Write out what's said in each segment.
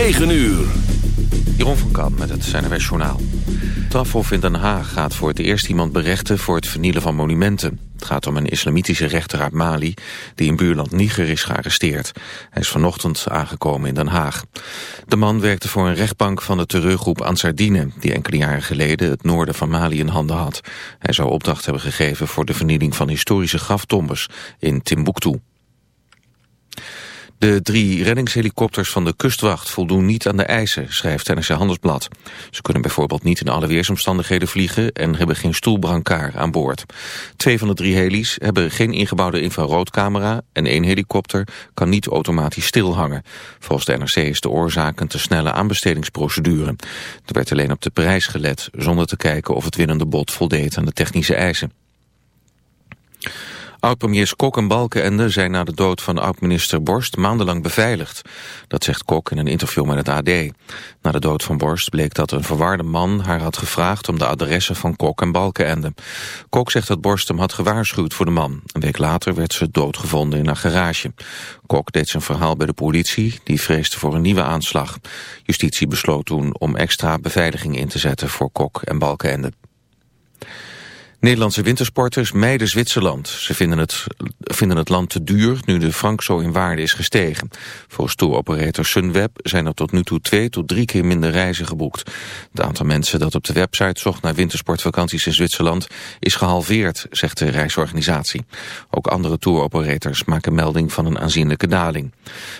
9 uur. Jeroen van Kamp met het CNRW Journaal. Het Strafhof in Den Haag gaat voor het eerst iemand berechten voor het vernielen van monumenten. Het gaat om een islamitische rechter uit Mali die in buurland Niger is gearresteerd. Hij is vanochtend aangekomen in Den Haag. De man werkte voor een rechtbank van de terreurgroep Ansardine... die enkele jaren geleden het noorden van Mali in handen had. Hij zou opdracht hebben gegeven voor de vernieling van historische graftombes in Timbuktu. De drie reddingshelikopters van de kustwacht voldoen niet aan de eisen, schrijft NRC Handelsblad. Ze kunnen bijvoorbeeld niet in alle weersomstandigheden vliegen en hebben geen stoelbrancard aan boord. Twee van de drie heli's hebben geen ingebouwde infraroodcamera en één helikopter kan niet automatisch stilhangen. Volgens de NRC is de oorzaak een te snelle aanbestedingsprocedure. Er werd alleen op de prijs gelet, zonder te kijken of het winnende bod voldeed aan de technische eisen. Oud-premiers Kok en Balkenende zijn na de dood van oud-minister Borst maandenlang beveiligd. Dat zegt Kok in een interview met het AD. Na de dood van Borst bleek dat een verwarde man haar had gevraagd om de adressen van Kok en Balkenende. Kok zegt dat Borst hem had gewaarschuwd voor de man. Een week later werd ze doodgevonden in haar garage. Kok deed zijn verhaal bij de politie, die vreesde voor een nieuwe aanslag. Justitie besloot toen om extra beveiliging in te zetten voor Kok en Balkenende. Nederlandse wintersporters mijden Zwitserland. Ze vinden het, vinden het land te duur nu de frank zo in waarde is gestegen. Volgens touroperator Sunweb zijn er tot nu toe twee tot drie keer minder reizen geboekt. Het aantal mensen dat op de website zocht naar wintersportvakanties in Zwitserland is gehalveerd, zegt de reisorganisatie. Ook andere touroperators maken melding van een aanzienlijke daling.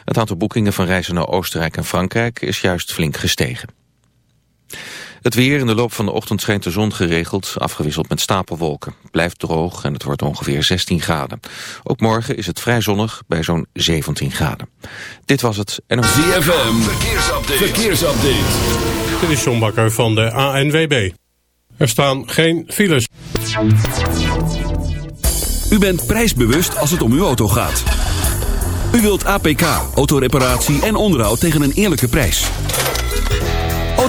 Het aantal boekingen van reizen naar Oostenrijk en Frankrijk is juist flink gestegen. Het weer in de loop van de ochtend schijnt de zon geregeld, afgewisseld met stapelwolken. Blijft droog en het wordt ongeveer 16 graden. Ook morgen is het vrij zonnig bij zo'n 17 graden. Dit was het en ZFM, verkeersupdate. verkeersupdate. Dit is John Bakker van de ANWB. Er staan geen files. U bent prijsbewust als het om uw auto gaat. U wilt APK, autoreparatie en onderhoud tegen een eerlijke prijs.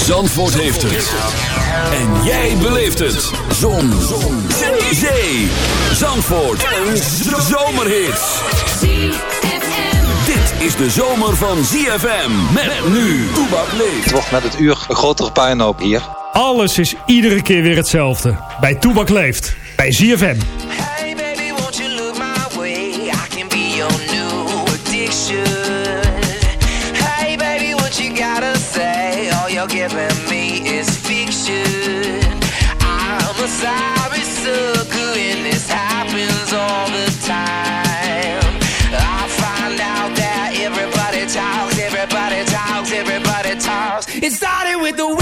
Zandvoort heeft het. En jij beleeft het. Zon. Zon. Zee. Zee. Zandvoort. Een zomerhit. Dit is de zomer van ZFM. Met nu. Toebak leeft. Het wordt met het uur een grotere puinhoop hier. Alles is iedere keer weer hetzelfde. Bij Toebak leeft. Bij ZFM. With the whisper.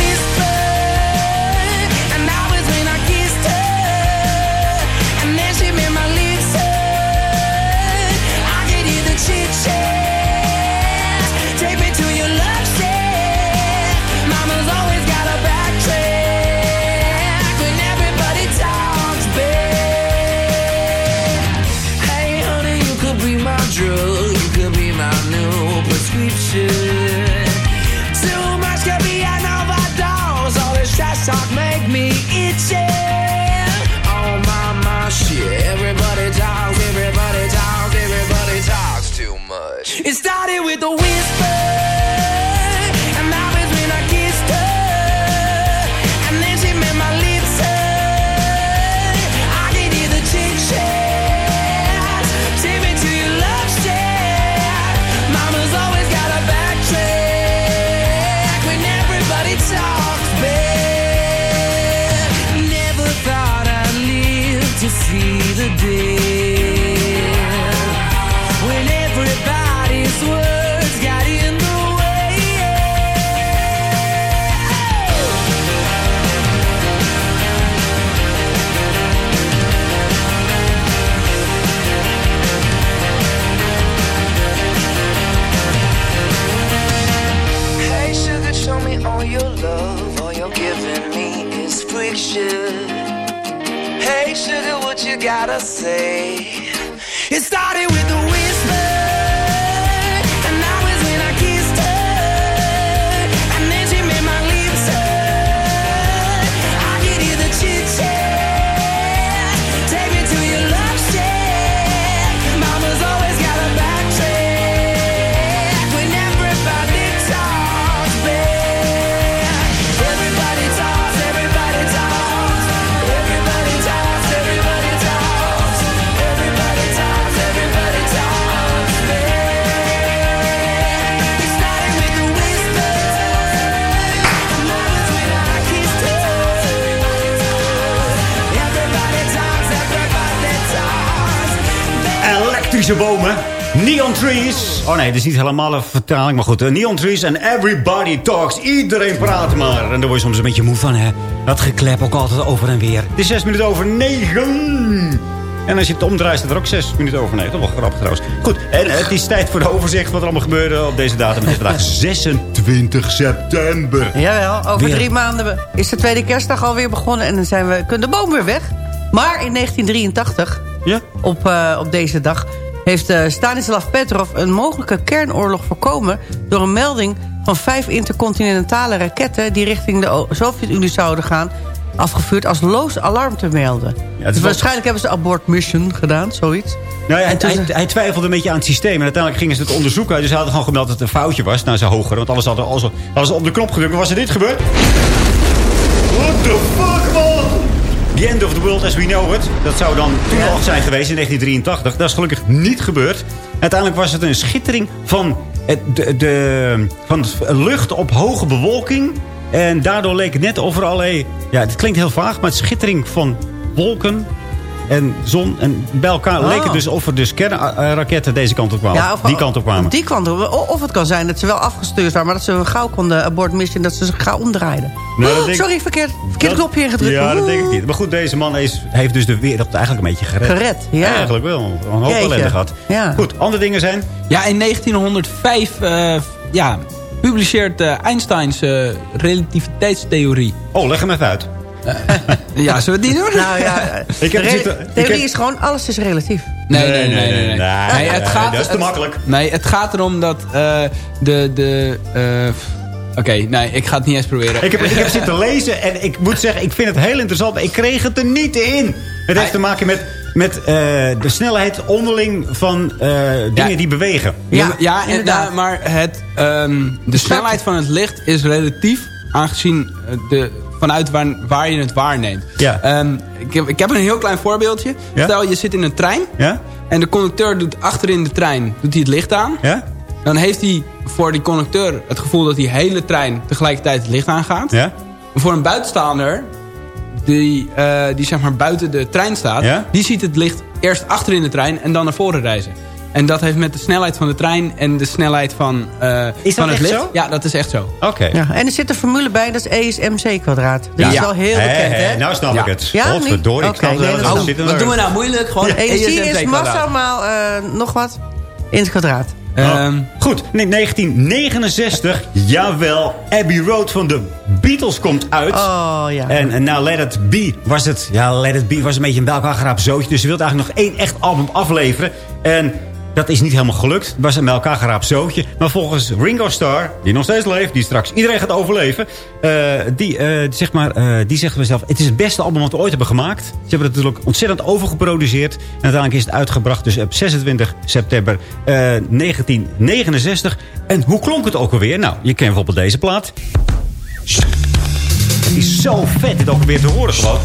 sugar, what you gotta say? It started with. Trees. Oh nee, dat is niet helemaal een vertaling, maar goed. eh, Neon Trees en Everybody Talks. Iedereen praat maar. En daar word je soms een beetje moe van, hè. Dat geklep ook altijd over en weer. Het is zes minuten over negen. En als je het omdraait, staat er ook zes minuten over negen. Dat is wel grappig trouwens. Goed, en het is tijd voor de overzicht wat er allemaal gebeurde op deze datum. Het is vandaag 26 september. Jawel, over Weer. drie maanden is de tweede kerstdag alweer begonnen... en dan zijn we, kunnen de boom weer weg. Maar in 1983, Ja? op, eh, op deze dag... heeft eh, Stanislav Petrov een mogelijke kernoorlog voorkomen... door een melding van vijf intercontinentale raketten... die richting de Sovjet-Unie zouden gaan... afgevuurd als loos alarm te melden. dus wel- waarschijnlijk hebben ze abort mission gedaan, zoiets. Nou ja, hij, hij, hij twijfelde een beetje aan het systeem. En uiteindelijk gingen ze het onderzoeken. Dus hij had gewoon gemeld dat het een foutje was naar zijn hoger. Want alles hadden alles, hadden ze op de knop gedrukt. Maar was er dit gebeurd? What the fuck, man? The end of the world as we know it. Dat zou dan toen al zijn geweest in 1983. Dat is gelukkig niet gebeurd. Uiteindelijk was het een schittering van, de, de, van lucht op hoge bewolking. En daardoor leek het net of er. Ja, het klinkt heel vaag, maar het schittering van wolken en zon. En bij elkaar Oh. leek het dus of er dus kernraketten deze kant op kwamen. Ja, of- die kant op kwamen. Die kant op. Of het kan zijn dat ze wel afgestuurd waren... maar dat ze gauw konden abort mission... dat ze zich gauw omdraaiden. Nou, Oh, denk- sorry, verkeerd, verkeerde Dat- knopje ingedrukt. Ja, dat denk ik niet. Maar goed, deze man is, heeft dus de wereld eigenlijk een beetje gered. Gered, ja. Eigenlijk wel. Een hoop ellende gehad. Ja. Goed, andere dingen zijn... Ja, in 1905 eh, ja, publiceert eh, Einsteins eh, relativiteitstheorie. Oh, leg hem even uit. Ja, zullen we die doen? Nou ja, Ik heb re- ik theorie heb- is gewoon, alles is relatief. Nee, nee, nee. nee, nee. nee, Nee, het nee, gaat, dat is te het- makkelijk. Nee, het gaat erom dat eh, de... de eh, Oké, nee, ik ga het niet eens proberen. Ik heb, ik heb zitten lezen en ik moet zeggen, ik vind het heel interessant. Maar ik kreeg het er niet in. Het heeft te maken met, met eh, de snelheid onderling van eh, dingen Ja. die bewegen. Ja, ja, ja, maar het, ehm, de snelheid van het licht is relatief... aangezien de, vanuit waar, waar je het waarneemt. Ja. Ehm, ik, heb, ik heb een heel klein voorbeeldje. Ja? Stel, je zit in een trein... Ja? en de conducteur doet achterin de trein doet hij het licht aan... Ja? dan heeft hij voor die conducteur het gevoel dat die hele trein tegelijkertijd het licht aangaat. Ja? Voor een buitenstaander die, eh, die zeg maar buiten de trein staat... Ja? die ziet het licht eerst achter in de trein en dan naar voren reizen. En dat heeft met de snelheid van de trein en de snelheid van, eh, Is dat van het echt licht... zo? Ja, dat is echt zo. Oké. Ja, en er zit een formule bij, dat is ESMC kwadraat. Dat is Ja. wel heel bekend, hè? Nou snap Ja. ik het. Ja? Godverdorie, ik snap nee, het dat zit er Wat doen we nou moeilijk? Gewoon Energie ESMC is kwadraat. massaal eh, nog wat in het kwadraat. Ehm, Goed, nee, 1969. Jawel, Abbey Road van de Beatles komt uit. Oh ja. En, en nou, Let It Be was het. Ja, Let It Be was een beetje een geraapt zootje. Dus ze wilde eigenlijk nog één echt album afleveren. En dat is niet helemaal gelukt. Het was een bij elkaar geraapt zootje. Maar volgens Ringo Starr, die nog steeds leeft... die straks iedereen gaat overleven... eh, die, eh, zeg maar, eh, die zegt mezelf... het is het beste album wat we ooit hebben gemaakt. Ze hebben het natuurlijk ontzettend overgeproduceerd. En uiteindelijk is het uitgebracht dus op 26 september eh, 1969. En hoe klonk het ook alweer? Nou, je kent bijvoorbeeld deze plaat. Het is zo vet dit ook weer te horen gewoon.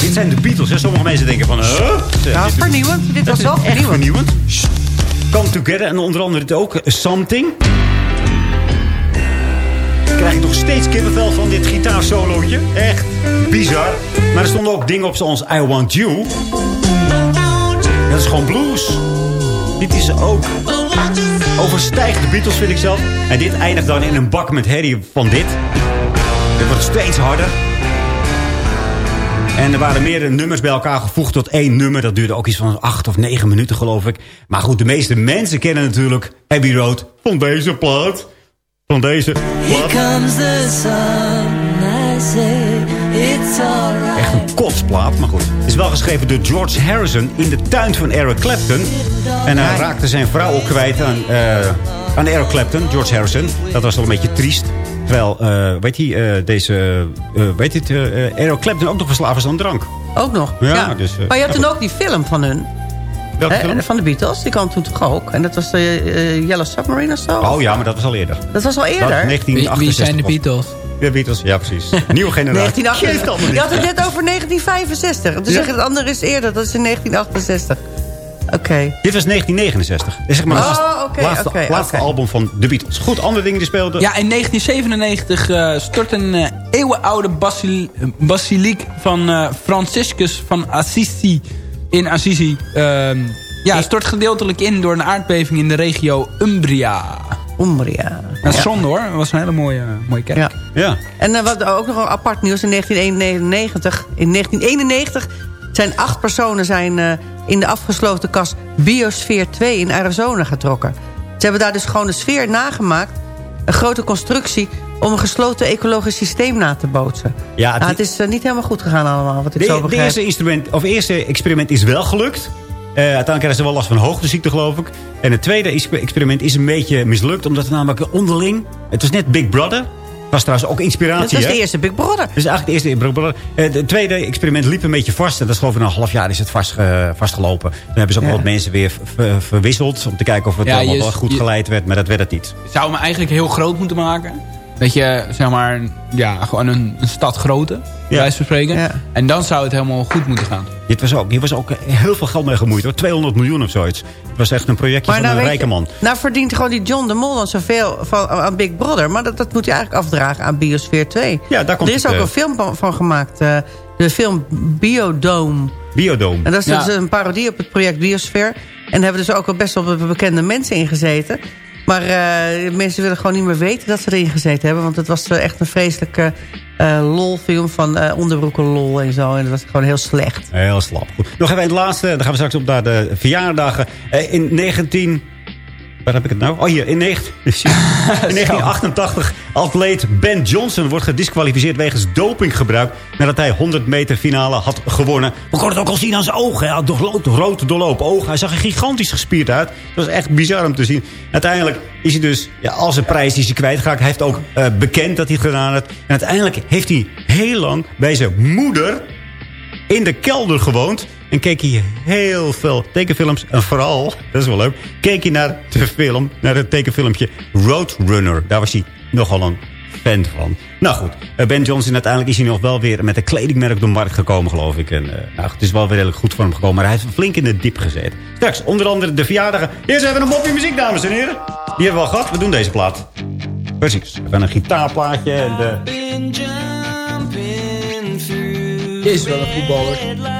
Dit zijn de Beatles. Hè? Sommige mensen denken van... Huh? Ja, vernieuwend. Dit was wel vernieuwend. Come Together en onder andere dit ook. eh, Something. Krijg ik nog steeds kippenvel van dit gitaarsolootje. Echt bizar. Maar er stonden ook dingen op zoals I Want You. Dat is gewoon blues. Dit is ook... Overstijgt de Beatles vind ik zelf. En dit eindigt dan in een bak met herrie van dit. Dit wordt steeds harder. En er waren meerdere nummers bij elkaar gevoegd tot één nummer. Dat duurde ook iets van acht of negen minuten, geloof ik. Maar goed, de meeste mensen kennen natuurlijk Abbey Road van deze plaat. Van deze plaat. comes the sun, I say Echt een kotsplaat, maar goed. Het is wel geschreven door George Harrison in de tuin van Eric Clapton. En hij raakte zijn vrouw ook kwijt aan, eh, aan Eric Clapton, George Harrison. Dat was wel een beetje triest. Terwijl, eh, weet hij, eh, deze, eh, weet het, eh, Eric Clapton ook nog verslaafd is aan drank. Ook nog. Ja, Ja, dus, eh, maar je had ja, toen ook die film van hun. Welke hè, film? Van de Beatles. Die kwam toen toch ook. En dat was de eh, Yellow Submarine of zo. Oh ja, maar dat was al eerder. Dat was al Dat, eerder. 1968 Wie, wie zijn de Beatles? De Beatles, ja precies. Nieuwe generatie. 1968. Je had het net over 1965. Toen Ja. zeg je het andere is eerder. Dat is in 1968. Oké. Dit was 1969. Dit is zeg maar het Oh, laatste, oké, laatste, album van de Beatles. Goed, andere dingen die speelden. Ja, in 1997 eh, stort een eh, eeuwenoude basil basiliek van eh, Franciscus van Assisi in Assisi... ehm, ja, stort gedeeltelijk in door een aardbeving in de regio Umbria. Umbria. Dat is zonde hoor, dat was een hele mooie, mooie kerk. Ja. Ja. En eh, wat ook nog een apart nieuws in 1991. In 1991 zijn acht personen zijn, eh, in de afgesloten kas Biosphere 2 in Arizona getrokken. Ze hebben daar dus gewoon de sfeer nagemaakt. Een grote constructie om een gesloten ecologisch systeem na te bootsen. Ja, Nou, het- het is eh, niet helemaal goed gegaan allemaal, wat ik De, zo begrijp. eerste, instrument, of eerste experiment is wel gelukt. Eh, uiteindelijk krijgen ze wel last van hoogteziekte, geloof ik. En het tweede experiment is een beetje mislukt. Omdat het namelijk onderling... Het was net Big Brother. Was trouwens ook inspiratie, Dat was hè? de eerste Big Brother. Dat is eigenlijk de eerste Big Brother. Eh, Het tweede experiment liep een beetje vast. En dat is geloof ik na een half jaar is het vast, vastgelopen. Toen hebben ze ook Ja. wat mensen weer ver- verwisseld. Om te kijken of het Ja, allemaal je- wel goed je- geleid werd. Maar dat werd het niet. Je zou hem eigenlijk heel groot moeten maken. Dat je, zeg maar, ja, gewoon een, een stad bij wijze van spreken. Ja. En dan zou het helemaal goed moeten gaan. Dit was ook, hier was ook heel veel geld mee gemoeid. Hoor. 200 miljoen of zoiets. Het was echt een projectje van nou een rijke je, man. Nou verdient gewoon die John de Mol dan zoveel van, aan Big Brother. Maar dat, dat moet hij eigenlijk afdragen aan Biosphere 2. Ja, daar komt er is het, ook eh, een film van, van gemaakt. eh, de film Biodome. Biodome. En dat is Ja. dus een parodie op het project Biosphere. En daar hebben dus ook al best wel be- bekende mensen in gezeten. Maar eh, mensen willen gewoon niet meer weten dat ze erin gezeten hebben. Want het was eh, echt een vreselijke eh lolfilm van onderbroeken lol en zo. En dat was gewoon heel slecht. Heel slap. Goed. Nog even het laatste. Dan gaan we straks op naar de verjaardagen. In 19... Waar heb ik het nou? Oh, hier. In, 19, in 1988. Atleet Ben Johnson wordt gedisqualificeerd wegens dopinggebruik. Nadat hij 100 meter finale had gewonnen. We konden het ook al zien aan zijn ogen. Hij had doorloop, rood doorlopen ogen. Hij zag er gigantisch gespierd uit. Dat was echt bizar om te zien. Uiteindelijk is hij dus... Ja, al zijn prijs is hij kwijtgeraakt. Hij heeft ook eh, bekend dat hij het gedaan heeft. En uiteindelijk heeft hij heel lang bij zijn moeder in de kelder gewoond. En keek hij heel veel tekenfilms. En vooral, dat is wel leuk, keek hij naar de film, naar het tekenfilmpje Roadrunner. Daar was hij nogal een fan van. Nou goed, eh, Ben Johnson uiteindelijk is hij nog wel weer met een kledingmerk op de markt gekomen, geloof ik. En eh, nou, het is wel weer redelijk goed voor hem gekomen. Maar hij heeft flink in de diep gezet. Straks, onder andere de verjaardagen. Eerst even een mopje muziek, dames en heren. Die hebben we al gehad. We doen deze plaat. Precies. Even een gitaarplaatje. En de... Is wel een voetballer.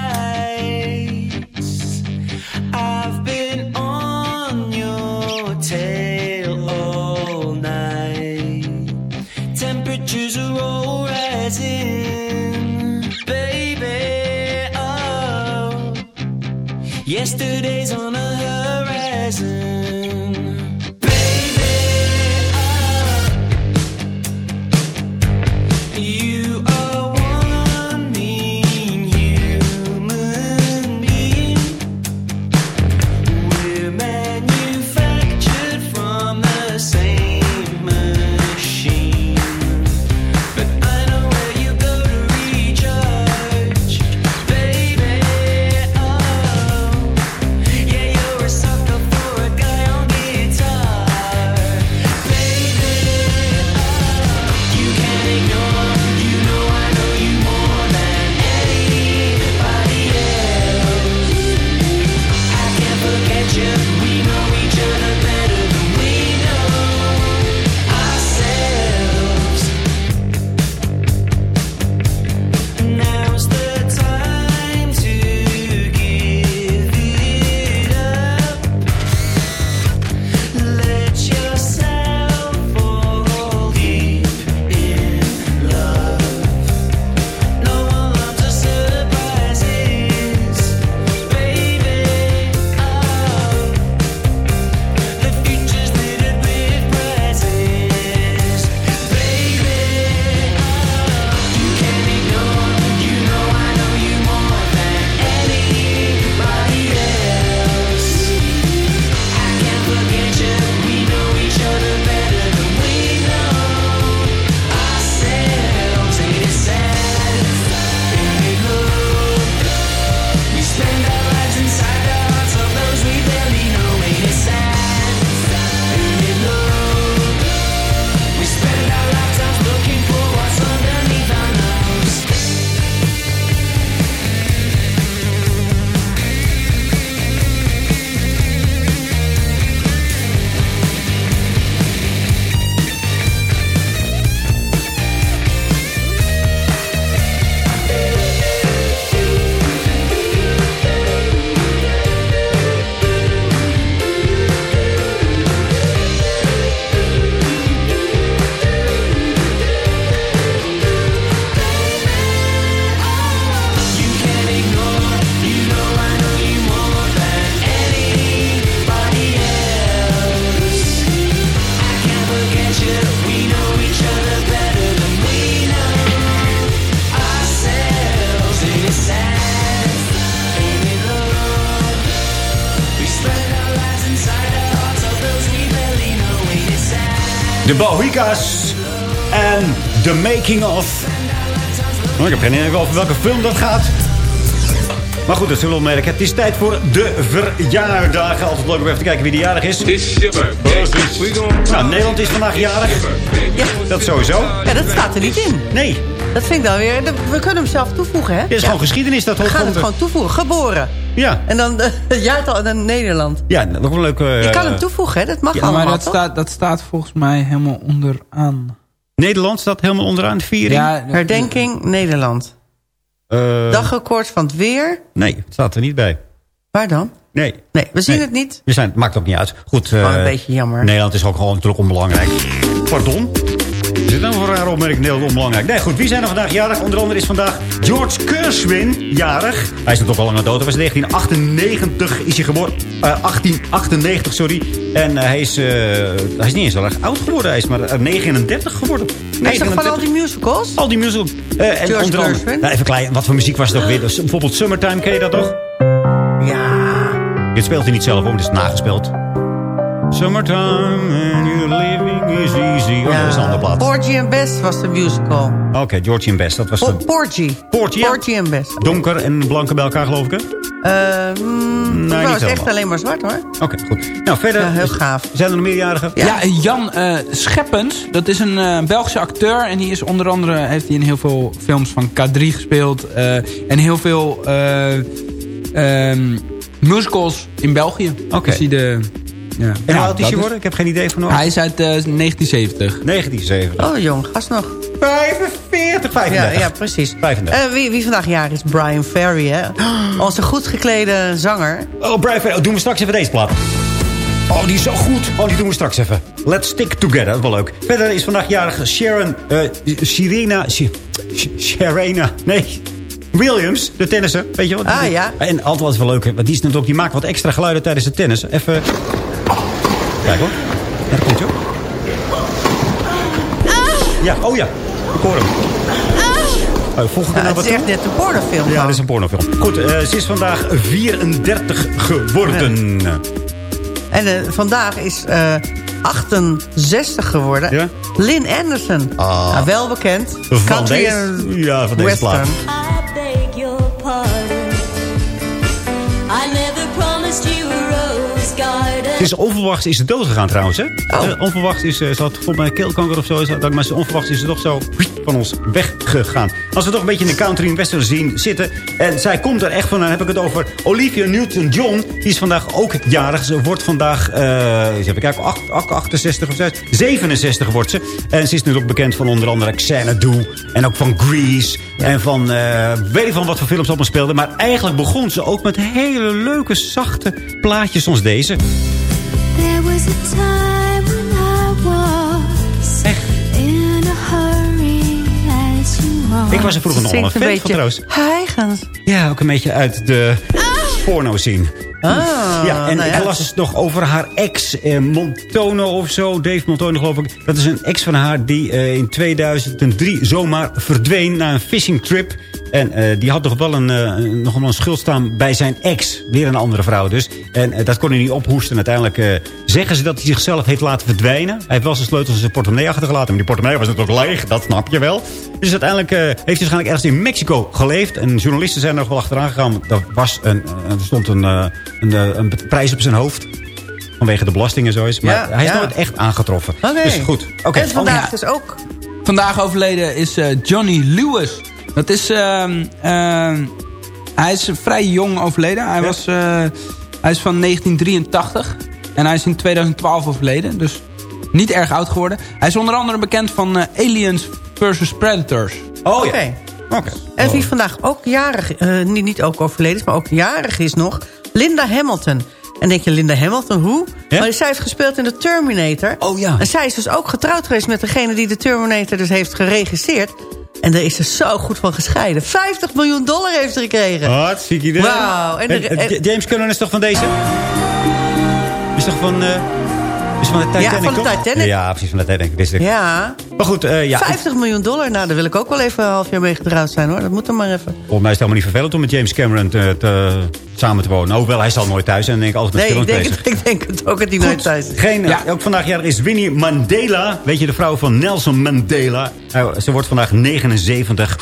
Bohica's en The Making of. Oh, ik heb geen idee over welke film dat gaat. Maar goed, dat zullen we merken. Het is tijd voor de verjaardagen. Altijd leuk om even te kijken wie de jarig is. Nou, Nederland is vandaag jarig. Ja. Dat sowieso. Ja, dat staat er niet in. Nee, Dat vind ik dan weer... We kunnen hem zelf toevoegen, hè? dit is gewoon geschiedenis. Dat We hoort gaan het gewoon... gewoon toevoegen. Geboren. Ja, En dan eh, het jaartal dan Nederland. ja, dat is wel een leuke... Je kan eh, hem toevoegen, hè? Dat mag Ja, allemaal, maar dat toch? staat, dat staat volgens mij helemaal onderaan. Nederland staat helemaal onderaan de viering. Ja, Herdenking Nederland. Eh, Dagrecord van het weer. Nee, het staat er niet bij. Waar dan? Nee, Nee, we zien Nee. het niet. we zijn, maakt ook niet uit. Goed, Gewoon eh, een beetje jammer. Nederland is ook gewoon natuurlijk onbelangrijk. Pardon? Is dit nou voor een rare opmerking? Nederland onbelangrijk. Nee, goed. Wie zijn er vandaag jarig? Onder andere is vandaag George Gershwin jarig. Hij is natuurlijk al lang dood. Hij was in 1998 is hij geboren. Eh, 1898, sorry. En eh, hij, is, eh, hij is niet eens zo erg oud geworden. Hij is maar eh, 39 geworden. Hij is toch van 39. al die musicals? Al die musicals. Eh, en George onder andere, nou, even klein, wat voor muziek was het ook weer? Dus bijvoorbeeld Summertime, ken je dat toch? Ja. Dit speelt hij niet zelf om, dit is nagespeeld. Summertime and you're living is easy. Oh, dat is een andere plaat. Oké, Porgy and Bess was de musical. Georgie and Best. Dat was de Porgy. Porgy, ja. Porgy and Bess. donker en blanke bij elkaar, geloof ik. hè? Eh, mm, Nee, was echt alleen maar zwart, hoor. Oké, goed. Nou, verder. Ja, heel gaaf. Zijn er nog meerjarigen? Ja. Ja, Jan eh, Scheppens, dat is een eh, Belgische acteur. En die is onder andere, heeft hij in heel veel films van K3 gespeeld. eh, en heel veel eh, ehm, musicals in België. Oké. Is hij de, ja. En hoe oud is hij geworden? Ik heb geen idee van hoe Hij is uit eh, 1970. 1970. Oh, jong, gast nog. 45, 35. Ja, ja precies. 35. Eh, wie, wie vandaag jaar is Brian Ferry, hè? Onze goed geklede zanger. Oh, Brian Ferry. Oh, doen we straks even deze plaat. Oh, die is zo goed. Oh, die doen we straks even. Let's stick together. Dat is wel leuk. Verder is vandaag jarig Sharon... eh Sirena... Nee. Williams, de tennisser. Weet je wat? Ah, ja. En altijd wat wel leuk. Want die, is natuurlijk, die maakt wat extra geluiden tijdens het tennis. Even... Kijk hoor. Ja, dat komt hoor. Ja, oh ja. Ik hoor hem. Volg ik er Ja, nou het wat is toe? echt net een pornofilm. Ja, dat is een pornofilm. Goed, eh, ze is vandaag 34 geworden. En eh, vandaag is eh 68 geworden. Ja? Lynn Anderson. Ah. Nou, wel bekend. Van Country deze- ja, van deze western. plaat. I beg your pardon. I is onverwachts is ze dood gegaan trouwens, hè? Oh. Eh, onverwachts is ze, ze had volgens mij keelkanker of zo. dat, Maar ze- onverwachts is ze toch zo van ons weggegaan. Als we toch een beetje in de country western zien zitten. En zij komt er echt van, dan heb ik het over Olivia Newton-John. Die is vandaag ook jarig. Ze wordt vandaag, eh kijken, acht- acht- 68 of 6, 67 wordt ze. En ze is nu ook bekend van onder andere Xanadu. En ook van Grease. En van, eh, weet ik van wat voor films allemaal speelde. Maar eigenlijk begon ze ook met hele leuke, zachte plaatjes zoals deze. There was a time when I was in a hurry as you are. Ik was er vroeger nog wel een fan van trouwens. heigens. Ja, ook een beetje uit de porno scene. Ah, ja, en nou ik las nog over haar ex, eh, Montono of zo. Dave Montono geloof ik. Dat is een ex van haar die eh, in 2003 zomaar verdween na een fishing trip. En eh, die had nog wel een, eh, een- nog wel een schuld staan bij zijn ex. Weer een andere vrouw dus. En eh, dat kon hij niet ophoesten. Uiteindelijk eh, zeggen ze dat hij zichzelf heeft laten verdwijnen. Hij heeft wel zijn sleutels en zijn portemonnee achtergelaten. Maar die portemonnee was natuurlijk leeg, dat snap je wel. Dus uiteindelijk eh, heeft hij waarschijnlijk ergens in Mexico geleefd. En journalisten zijn er nog wel achteraan gegaan. want Er, was een, eh, er stond een, eh, een, een prijs op zijn hoofd. Vanwege de belasting en zo is. Maar Ja, hij is ja. nooit echt aangetroffen. Oké. Dus goed. Oké. En vandaag Oh, is ook... Vandaag overleden is eh, Johnny Lewis. Dat is... ehm, ehm, hij is vrij jong overleden. Hij, was, eh, hij is van 1983. En hij is in 2012 overleden. Dus niet erg oud geworden. Hij is onder andere bekend van eh, Aliens vs. Predators. Oh Oké. ja. Oké. En wie vandaag ook jarig... eh, niet, niet ook overleden is, maar ook jarig is nog... Linda Hamilton. En denk je, Linda Hamilton, hoe? Ja? Maar zij heeft gespeeld in de Terminator. Oh ja. En zij is dus ook getrouwd geweest met degene die de Terminator dus heeft geregisseerd. En daar is ze zo goed van gescheiden. 50 miljoen dollar heeft ze gekregen. Hartstikke idee. Wauw. James Cullen is toch van deze? Is toch van... eh, Is van de Titanic, Ja, van de toch? Ja, precies, van de Titanic. Wist ik. Ja, Maar goed, eh, ja. 50 miljoen dollar. Nou, daar wil ik ook wel even een half jaar mee getrouwd zijn, hoor. Dat moet er maar even. Volgens mij is het helemaal niet vervelend om met James Cameron te, te- samen te wonen. Hoewel, hij zal nooit thuis zijn en denk ik altijd met Nee, ik denk, het, ik denk het ook dat hij nooit thuis is. Geen, Ja. Ook vandaag jarig is Winnie Mandela. Weet je, de vrouw van Nelson Mandela. Eh, ze wordt vandaag 79.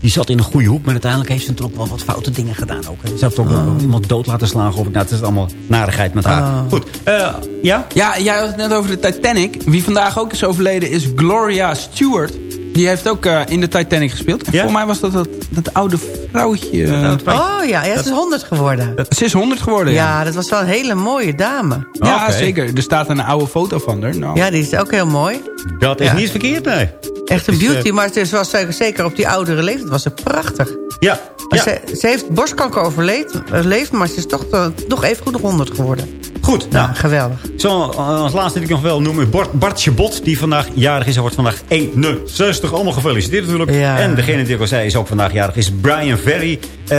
Die zat in een goede hoek, maar uiteindelijk heeft ze toch wel wat foute dingen gedaan ook. Ze heeft ook Oh. iemand dood laten slagen. Of, nou, het is allemaal narigheid met haar. Oh. Goed, eh, ja? Ja, jij had het net over de Titanic. Wie vandaag ook is overleden is Gloria Stewart. Die heeft ook eh, in de Titanic gespeeld. En Ja? voor mij was dat dat, dat oude vrouwtje. eh, Oh ja, ja, ze is 100 geworden. ze is 100 geworden, ja. Ja, dat was wel een hele mooie dame. Ja, Oké. zeker. Er staat een oude foto van haar. Nou, Ja, die is ook heel mooi. Dat is Ja. niet verkeerd, nee. Echt een beauty, eh, maar het was zeker- op die oudere leeftijd was ze prachtig. Ja, ja. Ze, ze heeft borstkanker overleefd, maar ze is toch eh, nog even goed nog 100 geworden. Goed. Nou, Nou, geweldig. Zo, eh, als laatste die ik nog wel noemen. Bart, Bart Chabot, die vandaag jarig is. Hij wordt vandaag 61. Allemaal gefeliciteerd natuurlijk. Ja. En degene die ik al zei is ook vandaag jarig. Is Brian Ferry. Eh,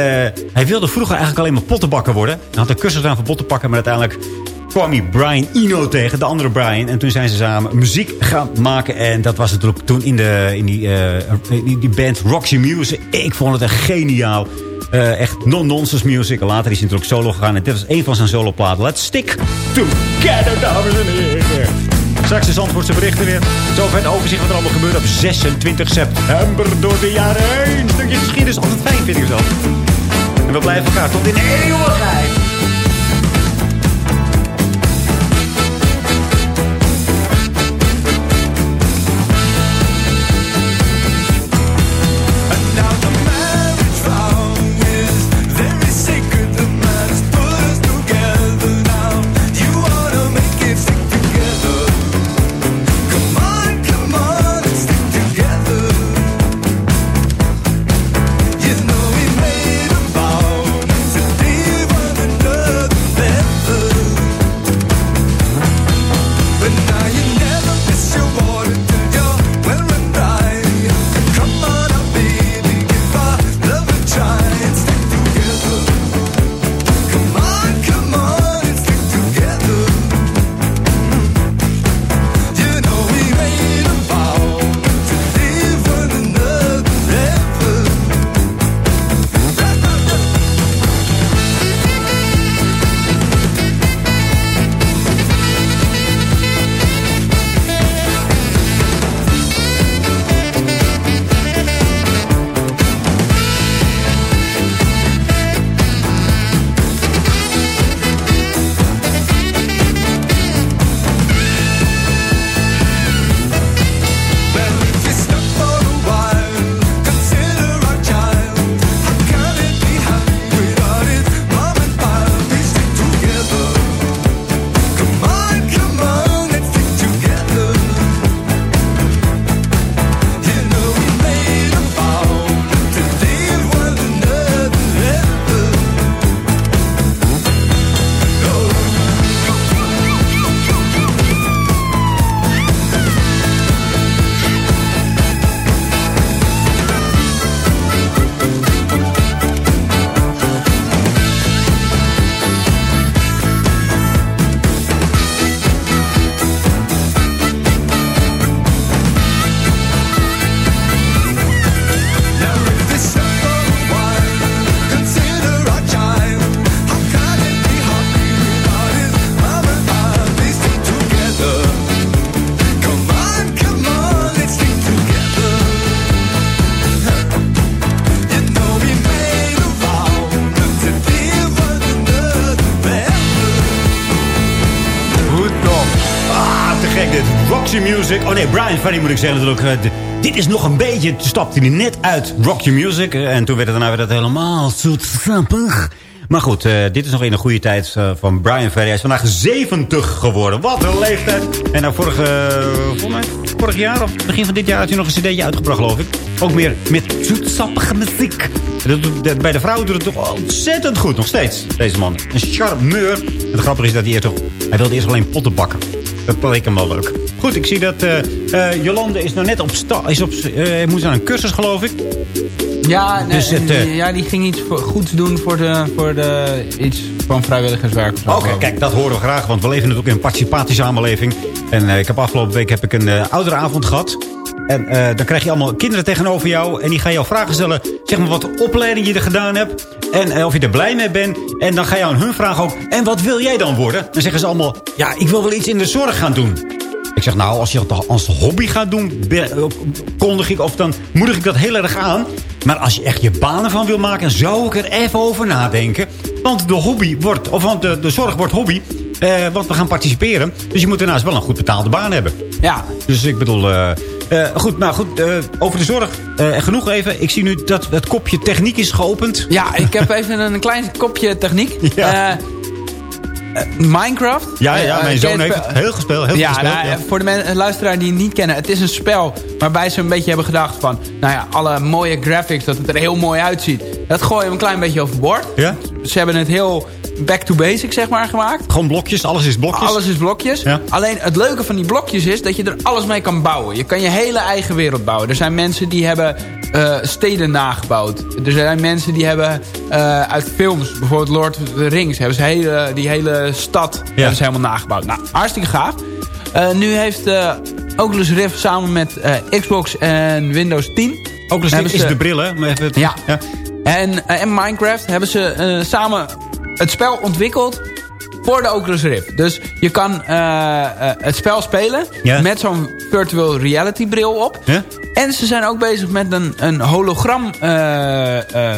hij wilde vroeger eigenlijk alleen maar pottenbakker worden. Hij had een cursus aan voor pottenbakken. Maar uiteindelijk kwam hij Brian Eno tegen. De andere Brian. En toen zijn ze samen muziek gaan maken. En dat was natuurlijk toen in, de, in die, in die, die band Roxy Music. Ik vond het echt geniaal. Eh, echt non-nonsense music. Later is hij natuurlijk solo gegaan. En dit was een van zijn soloplaten. Let's stick together, dames en heren. Straks de Zandvoortse berichten weer. Zover het overzicht wat er allemaal gebeurt op 26 september door de jaren heen. Een stukje geschiedenis, altijd fijn vind ik zo. En we blijven elkaar tot in de eeuwigheid. Ferry moet ik zeggen natuurlijk. eh, de- dit is nog een beetje... Toen stapte hij net uit Roxy Music. eh, en toen werd het daarna weer dat helemaal zoetsappig. Maar goed, eh, dit is nog in een goede tijd eh, van Brian Ferry. Hij is vandaag 70 geworden. Wat een leeftijd. En nou vorige, eh, vorig jaar of begin van dit jaar had hij nog een cd'tje uitgebracht, geloof ik. Ook meer met zoetsappige muziek. Bij de vrouw doet het toch ontzettend goed, nog steeds, deze man. Een charmeur. En het grappige is dat hij eerst. Hij wilde eerst alleen potten bakken. Dat leek hem wel leuk. Goed, ik zie dat eh eh, Jolande is nou net op... sta- Is op eh, moest aan een cursus, geloof ik. Ja, nee, Dus het, eh, ja, die ging iets voor, goeds doen voor de, voor de iets van vrijwilligerswerk. Oké, kijk, dat horen we graag, want we leven natuurlijk in een participatiesamenleving. En ik heb afgelopen week heb ik een uh, ouderavond gehad. En eh, dan krijg je allemaal kinderen tegenover jou. En die gaan jou vragen stellen, zeg maar wat opleiding je er gedaan hebt. En eh, of je er blij mee bent. En dan ga je aan hun vragen ook, en wat wil jij dan worden? Dan zeggen ze allemaal, ja, ik wil wel iets in de zorg gaan doen. Ik zeg, nou, als je dat als hobby gaat doen, be- kondig ik, of dan moedig ik dat heel erg aan. Maar als je echt je banen van wil maken, zou ik er even over nadenken. Want de hobby wordt, of want de, de zorg wordt hobby. eh, want we gaan participeren. Dus je moet daarnaast wel een goed betaalde baan hebben. Ja, Dus ik bedoel... eh, eh, goed, nou goed, eh, over de zorg. eh, genoeg even. Ik zie nu dat het kopje techniek is geopend. ja ik heb even een klein kopje techniek. Ja. Minecraft. Ja, ja, mijn zoon heeft het heel gespeeld. Heel ja, gespeeld. nou, ja. voor de luisteraar die het niet kennen. Het is een spel waarbij ze een beetje hebben gedacht van... Nou ja, alle mooie graphics, dat het er heel mooi uitziet. Dat gooien we een klein beetje overboord. Ja? Ze hebben het heel back to basic, zeg maar, gemaakt. Gewoon blokjes, alles is blokjes. Alles is blokjes. Ja. Alleen het leuke van die blokjes is dat je er alles mee kan bouwen. Je kan je hele eigen wereld bouwen. Er zijn mensen die hebben eh, steden nagebouwd. Er zijn mensen die hebben eh, uit films, bijvoorbeeld Lord of the Rings... hebben ze hele, die hele stad hebben ze helemaal nagebouwd. Nou, hartstikke gaaf. Eh, nu heeft Oculus Rift samen met Xbox en Windows 10... Ook dus hebben is de bril, hè? Ja. En, eh, en Minecraft hebben ze eh, samen het spel ontwikkeld voor de Oculus Rift. Dus je kan eh, het spel spelen met zo'n virtual reality bril op. En ze zijn ook bezig met een, een hologram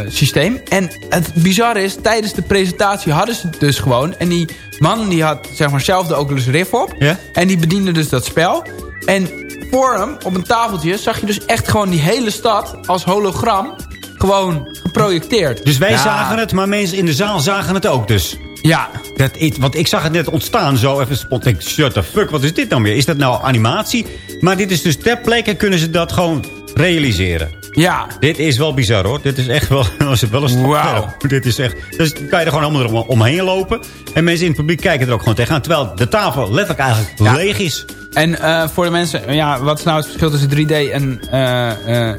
systeem. En het bizarre is, tijdens de presentatie hadden ze het dus gewoon. En die man die had zeg maar zelf de Oculus Rift op. En die bediende dus dat spel. En voor hem, op een tafeltje, zag je dus echt gewoon die hele stad als hologram gewoon geprojecteerd. Dus wij Ja, zagen het, maar mensen in de zaal zagen het ook dus. Ja, Dat, ik- want ik zag het net ontstaan zo even spontaan. Shut the fuck, wat is dit dan weer? Is dat nou animatie? Maar dit is dus ter plekke kunnen ze dat gewoon realiseren. ja. Dit is wel bizar hoor. Dit is echt wel, was het wel een Wauw. Dit is echt, dus kan je er gewoon allemaal om- omheen lopen. En mensen in het publiek kijken er ook gewoon tegenaan. Terwijl de tafel letterlijk eigenlijk Ja. leeg is. En eh, voor de mensen, ja, wat is nou het verschil tussen 3D en eh, eh,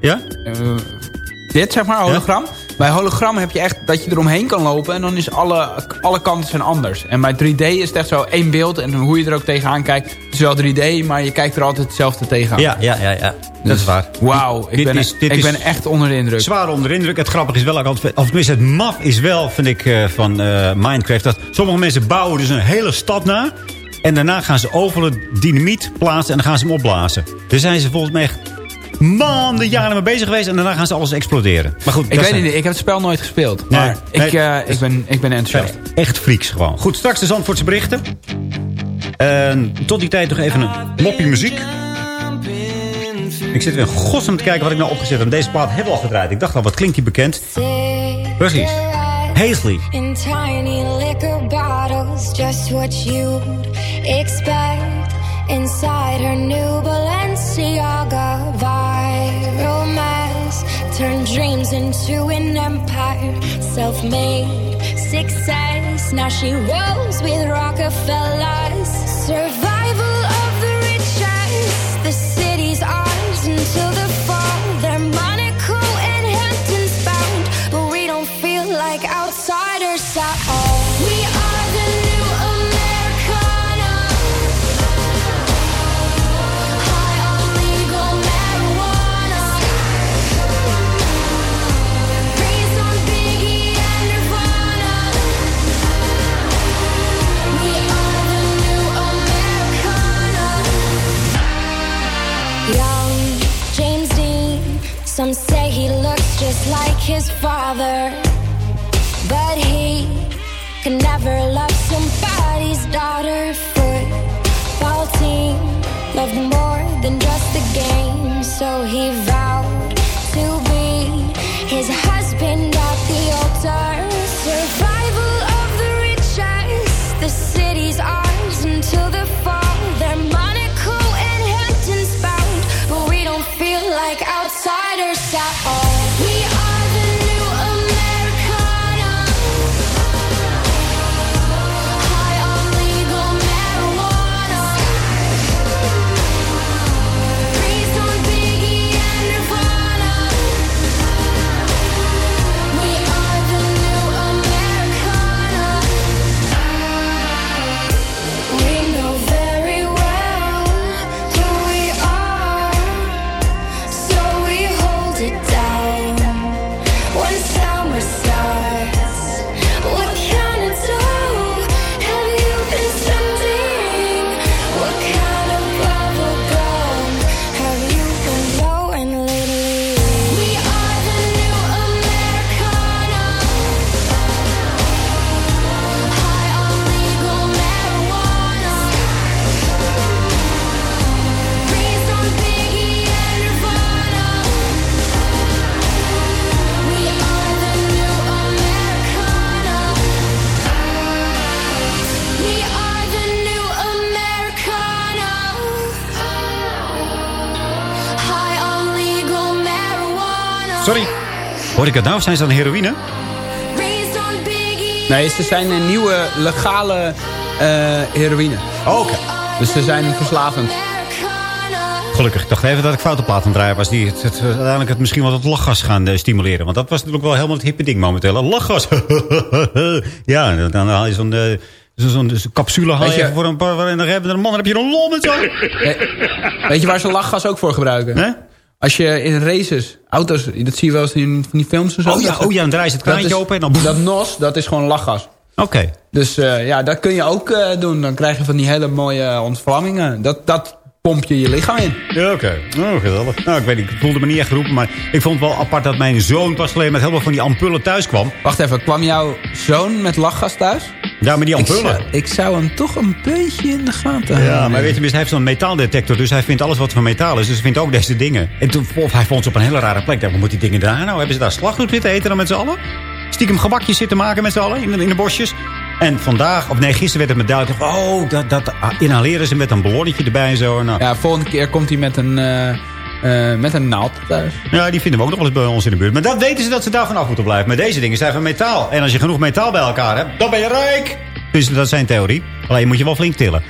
Ja? Dit, zeg maar, hologram? Bij hologram heb je echt dat je eromheen kan lopen en dan is alle, alle kanten zijn anders. En bij 3D is het echt zo één beeld en hoe je er ook tegenaan kijkt. Het is wel 3D, maar je kijkt er altijd hetzelfde tegenaan. Ja, ja, ja, ja. Dat Dus, is waar. Wauw, ik, Dit ben, is- dit ik is- ben echt onder de indruk. Zwaar onder de indruk. Het grappige is wel, of tenminste het maf is wel, vind ik, eh, van eh, Minecraft. Dat sommige mensen bouwen dus een hele stad na. En daarna gaan ze overal dynamiet plaatsen en dan gaan ze hem opblazen. Daar zijn ze volgens mij echt maanden, jaren mee bezig geweest. En daarna gaan ze alles exploderen. Maar goed, Ik weet het niet, ik heb het spel nooit gespeeld. Nee, Maar nee. ik, eh, ik, ben, ik ben enthousiast. echt freaks gewoon. Goed, straks de Zandvoortse berichten. En tot die tijd nog even een moppie muziek. Ik zit weer in godsnaam te kijken wat ik nou opgezet heb. Deze plaat hebben we al gedraaid. Ik dacht al, wat klinkt die bekend? Precies. Hazley. In tiny liquor bottles, just what you'd expect. Inside her new Balenciaga dreams into an empire. Self made success. Now she rolls with Rockefellers. Survival his father. But he could never love somebody's daughter. Football team loved more than just the game. So he vowed Hoor ik het nou? Of zijn ze dan heroïne? Nee, ze zijn een nieuwe legale eh, heroïne. Oké. Dus ze zijn verslavend. Gelukkig. Ik dacht even dat ik foute plaat aan het draaien was. Die het, het- uiteindelijk het misschien wel het lachgas gaan eh, stimuleren. Want dat was natuurlijk wel helemaal het hippe ding momenteel. Lachgas. ja, dan- dan haal je zo'n... eh, zo- Zo'n capsule haal je voor een paar... En dan heb je een man, dan heb je een lol met zo. Weet je waar ze lachgas ook voor gebruiken? Hè? Als je in races, auto's, dat zie je wel eens in van die films en zo. Oh ja, oh ja, dan draai je het kraantje open en dan... Dat NOS, dat is gewoon lachgas. Oké. Dus eh, ja, dat kun je ook eh, doen. Dan krijg je van die hele mooie ontvlammingen. Dat, dat pomp je je lichaam in. Ja, oké. Oh, geweldig. Nou, ik weet niet, ik voelde me niet echt geroepen, maar ik vond het wel apart dat mijn zoon pas geleden met heel veel van die ampullen thuis kwam. Wacht even, kwam jouw zoon met lachgas thuis? Ja, met die ampullen. ik zou hem toch een beetje in de gaten Ja, houden. maar weet je, hij heeft zo'n metaaldetector, dus hij vindt alles wat van metaal is. Dus hij vindt ook deze dingen. En toen, of hij vond ze op een hele rare plek. Dacht, Wat moet die dingen daar nou? Hebben ze daar slagroet zitten eten dan met z'n allen? Stiekem gebakjes zitten maken met z'n allen in de, in de bosjes? En vandaag, of nee, gisteren werd het me duidelijk. Oh, dat, dat inhaleren ze met een ballonnetje erbij en zo. Nou, Ja, volgende keer komt hij met een, eh, eh, met een naald thuis. Ja, die vinden we ook nog wel eens bij ons in de buurt. Maar dat weten ze dat ze daarvan af moeten blijven. Maar deze dingen zijn van metaal. En als je genoeg metaal bij elkaar hebt, dan ben je rijk. Dus dat is zijn theorie. Alleen moet je wel flink tillen.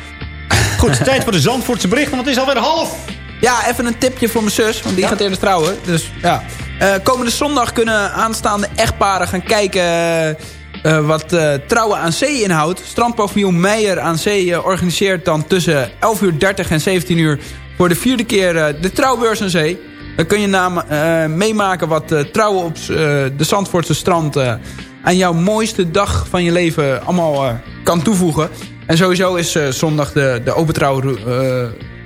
Goed, tijd voor de Zandvoortse bericht, want het is alweer half. Ja, even een tipje voor mijn zus, want die gaat eerder trouwen. Dus ja. Eh, komende zondag kunnen aanstaande echtparen gaan kijken eh, wat eh, trouwen aan zee inhoudt. Strandpaviljoen Meijer aan zee organiseert dan tussen 11.30 uur en 17 uur voor de vierde keer eh, de trouwbeurs aan zee. Dan kun je naam, eh, meemaken wat eh, trouwen op de Zandvoortse strand aan jouw mooiste dag van je leven allemaal kan toevoegen. En sowieso is zondag de, de open trouw,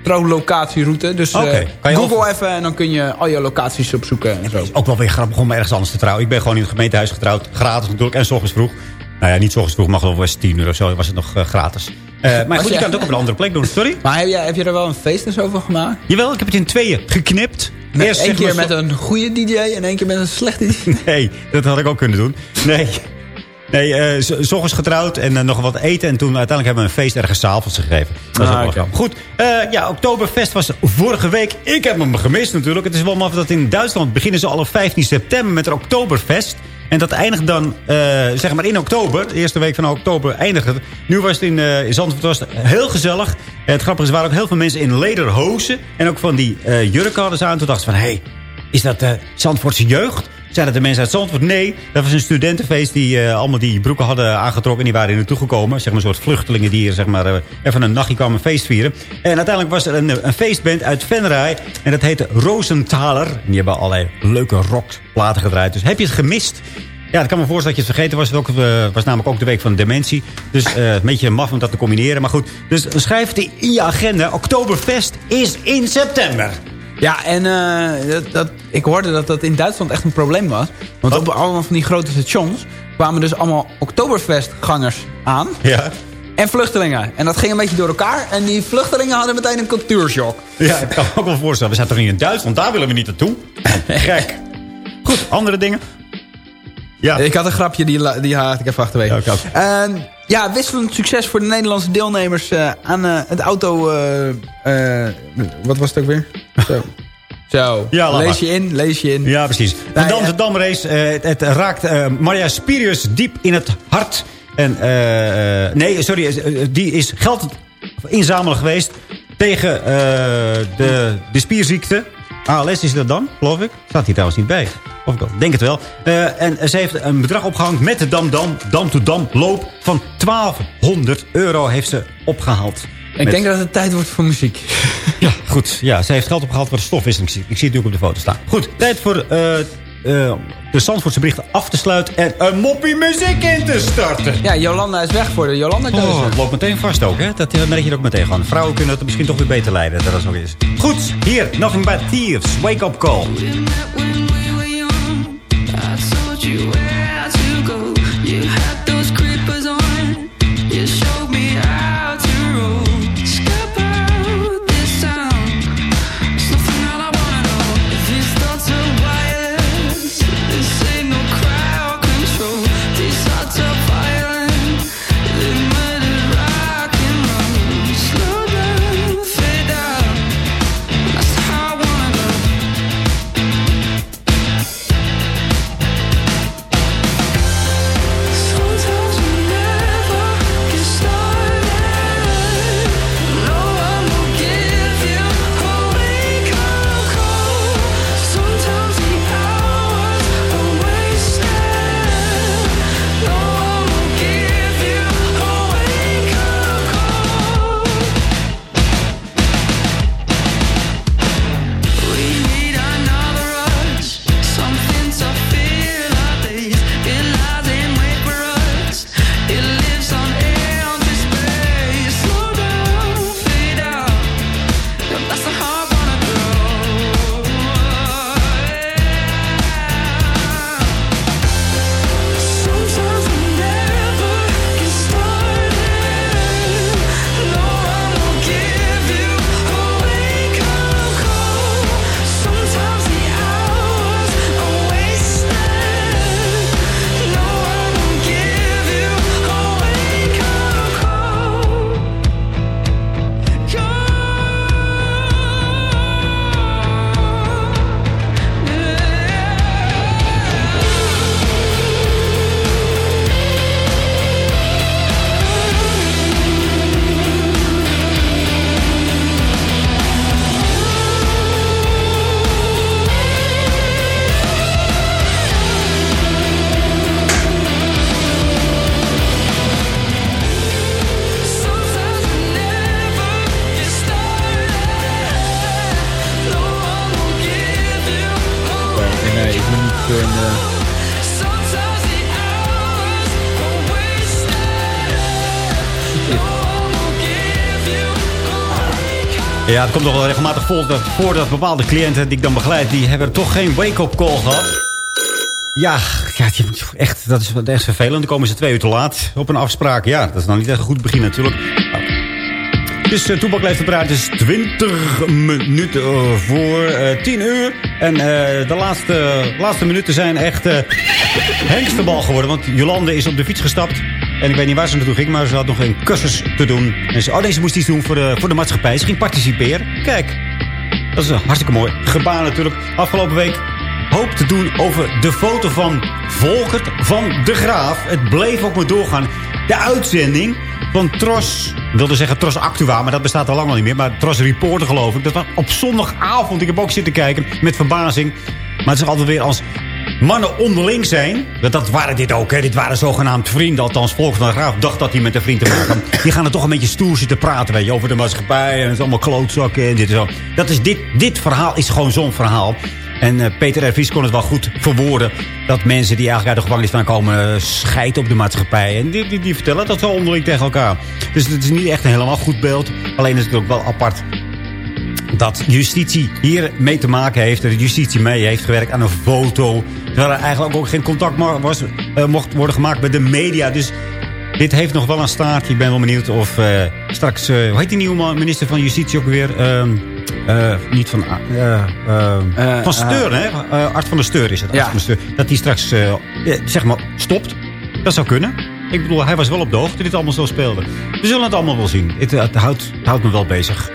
trouwlocatieroute. Dus je Google even en dan kun je al je locaties opzoeken en zo. Ook wel weer grappig om ergens anders te trouwen. Ik ben gewoon in het gemeentehuis getrouwd. Gratis natuurlijk. En s ochtends vroeg. Nou ja, niet s ochtends vroeg. Mag wel eens tien uur of zo. Was het nog gratis. Eh, maar goed, je kan het ook op een andere plek doen. Sorry? Maar heb, jij, heb je er wel een feest en zo van gemaakt? Jawel, ik heb het in tweeën geknipt. Eerst zeg Eén keer met een goede DJ en één keer met een slechte DJ. Nee, dat had ik ook kunnen doen. Nee. Nee, eh, s- ochtends getrouwd en eh, nog wat eten. En toen uiteindelijk hebben we een feest ergens s'avonds gegeven. Dat is Ah, ook wel oké. grappig. Goed, eh, ja, Oktoberfest was vorige week. Ik heb hem gemist natuurlijk. Het is wel maf dat in Duitsland beginnen ze al op 15 september met een Oktoberfest. En dat eindigt dan, eh, zeg maar in oktober. De eerste week van oktober eindigt het. Nu was het in, eh in Zandvoort was het heel gezellig. Het grappige is, waren ook heel veel mensen in lederhozen. En ook van die eh jurken hadden ze aan. Toen dachten ze van, hé, hey, is dat Zandvoortse jeugd? Zijn dat de mensen uit Zandvoort? Nee, dat was een studentenfeest die eh, allemaal die broeken hadden aangetrokken. En die waren hier naartoe gekomen. Zeg maar een soort vluchtelingen die hier zeg maar, eh, even een nachtje kwamen feest vieren. En uiteindelijk was er een, een feestband uit Venray. En dat heette Rosenthaler. En die hebben allerlei leuke rockplaten gedraaid. Dus heb je het gemist? Ja, ik kan me voorstellen dat je het vergeten was. Het ook, eh, was namelijk ook de week van dementie. Dus eh, een beetje maf om dat te combineren. Maar goed, dus schrijf het in je agenda. Oktoberfest is in september. Ja, en eh, dat, dat, ik hoorde dat dat in Duitsland echt een probleem was. Want op allemaal van die grote stations kwamen dus allemaal Oktoberfestgangers aan. Ja. En vluchtelingen. En dat ging een beetje door elkaar. En die vluchtelingen hadden meteen een cultuurshock. Ja, ik kan me ook wel voorstellen. We zijn toch niet in Duitsland? Daar willen we niet naartoe. Gek. Goed, andere dingen? Ja. Ik had een grapje, die, die haat ik even achterwege. Ja, ja, wisselend succes voor de Nederlandse deelnemers eh, aan eh, het auto... eh, eh, wat was het ook weer? Zo. Zo. Ja, laat lees je in, lees je in. Ja, precies. De Nou, Dam ja. de race. eh, het, het raakt eh, Maria Spirius diep in het hart. En, eh, eh, nee, sorry. die is geld inzamelen geweest tegen eh, de, de spierziekte. ALS is dat dan, geloof ik. Staat hier trouwens niet bij. Of ik wel. Denk het wel. Eh, en ze heeft een bedrag opgehangen met de Dam Dam, Dam to Dam loop van 1200 euro heeft ze opgehaald. Ik Met- denk dat het tijd wordt voor muziek. ja, goed. Ja, ze heeft geld opgehaald voor de stofwisseling. Ik zie, ik zie het natuurlijk op de foto staan. Goed, tijd voor eh, eh, de Zandvoortse berichten af te sluiten... en een moppie muziek in te starten. Ja, Jolanda is weg voor de Jolanda-keuze. Oh, het loopt meteen vast ook, hè? Dat eh, merk je er ook meteen van. Vrouwen kunnen het misschien toch weer beter leiden. Dat is ook is. Goed, hier, Nothing But Thieves, Wake Up Call. Ja, het komt nog wel regelmatig voor dat, bepaalde cliënten die ik dan begeleid... die hebben toch geen wake-up call gehad. Ja, ja echt, dat is echt vervelend. Dan komen ze twee uur te laat op een afspraak. Ja, dat is nou niet echt een goed begin natuurlijk. Dus uh, Toepak te praten. Is 20 minuten eh, voor eh 10 uur. En eh, de laatste, laatste minuten zijn echt uh, geworden. Want Jolande is op de fiets gestapt. En ik weet niet waar ze naartoe ging, maar ze had nog een cursus te doen. En ze, oh nee, moest iets doen voor de, voor de maatschappij. Ze ging participeren. Kijk, dat is een hartstikke mooi gebaar natuurlijk. Afgelopen week hoop te doen over de foto van Volkert van de Graaf. Het bleef ook maar doorgaan. De uitzending van Tros, ik wilde zeggen Tros Actua, maar dat bestaat al lang al niet meer. Maar Tros Reporter geloof ik. Dat was op zondagavond. Ik heb ook zitten kijken met verbazing. Maar het is altijd weer als mannen onderling zijn. Dat, waren dit ook, hè. Dit waren zogenaamd vrienden. Althans, van de Graaf dacht dat hij met een vriend te maken had. Die gaan er toch een beetje stoer zitten praten, weet je, over de maatschappij. En het is allemaal klootzakken en dit en zo. Dat is dit, dit verhaal is gewoon zo'n verhaal. En uh, Peter R. Vries kon het wel goed verwoorden. Dat mensen die eigenlijk uit de gevangenis van komen... Uh, scheiden op de maatschappij. En die, die, die vertellen dat wel onderling tegen elkaar. Dus het is niet echt een helemaal goed beeld. Alleen is het ook wel apart dat justitie hier mee te maken heeft. Dat justitie mee heeft gewerkt aan een foto. Terwijl er eigenlijk ook geen contact was, uh, mocht worden gemaakt met de media. Dus dit heeft nog wel een staart. Ik ben wel benieuwd of uh, straks... Uh, hoe heet die nieuwe minister van Justitie ook weer? Uh, niet van... van Steur, hè? Art van der Steur is het. Ja. Steur, dat die straks, zeg maar, stopt. Dat zou kunnen. Ik bedoel, hij was wel op de hoogte dit allemaal zo speelde. We zullen het allemaal wel zien. Het, het, houdt, het houdt me wel bezig.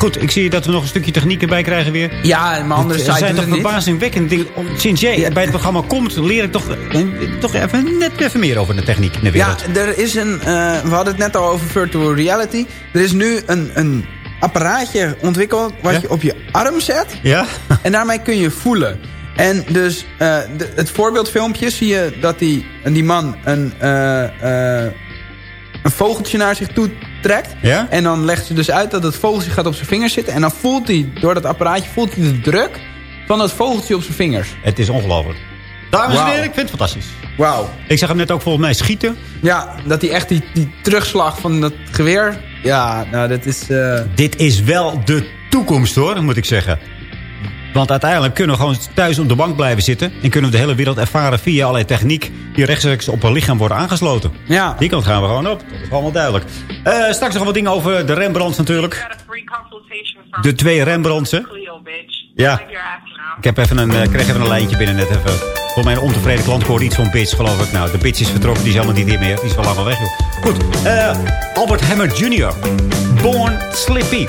Goed, ik zie dat we nog een stukje techniek erbij krijgen weer. Ja, maar andere Het zijn toch verbazingwekkend dingen. Sinds jij ja. bij het programma komt, leer ik toch, toch even, net even meer over de techniek in de wereld. Ja, er is een... Uh, we hadden het net al over virtual reality. Er is nu een, een apparaatje ontwikkeld wat ja? je op je arm zet. Ja. En daarmee kun je voelen. En dus uh, de, het voorbeeldfilmpje zie je dat die, die man een, uh, een vogeltje naar zich toe trekt. Ja? En dan legt ze dus uit dat het vogeltje gaat op zijn vingers zitten. En dan voelt hij, door dat apparaatje, voelt hij de druk van dat vogeltje op zijn vingers. Het is ongelooflijk. Dames en heren, ik vind het fantastisch. Wauw. Ik zag hem net ook volgens mij schieten. Ja, dat hij echt die, die terugslag van dat geweer... Ja, nou, dat is... Uh... Dit is wel de toekomst, hoor, moet ik zeggen. Want uiteindelijk kunnen we gewoon thuis op de bank blijven zitten... en kunnen we de hele wereld ervaren via allerlei techniek... die rechtstreeks op een lichaam worden aangesloten. Ja. Die kant gaan we gewoon op. Dat is allemaal duidelijk. Uh, straks nog wat dingen over de Rembrandts natuurlijk. De twee Rembrandtsen. Ja. Ik heb even een, uh, kreeg even een lijntje binnen net even. Voor mijn ontevreden klant hoorde iets van Bits, geloof ik. Nou, de Bits is vertrokken, die is helemaal niet meer. Die is wel lang al weg, joh. Goed. Uh, Albert Hammer Jr. Born Slippy.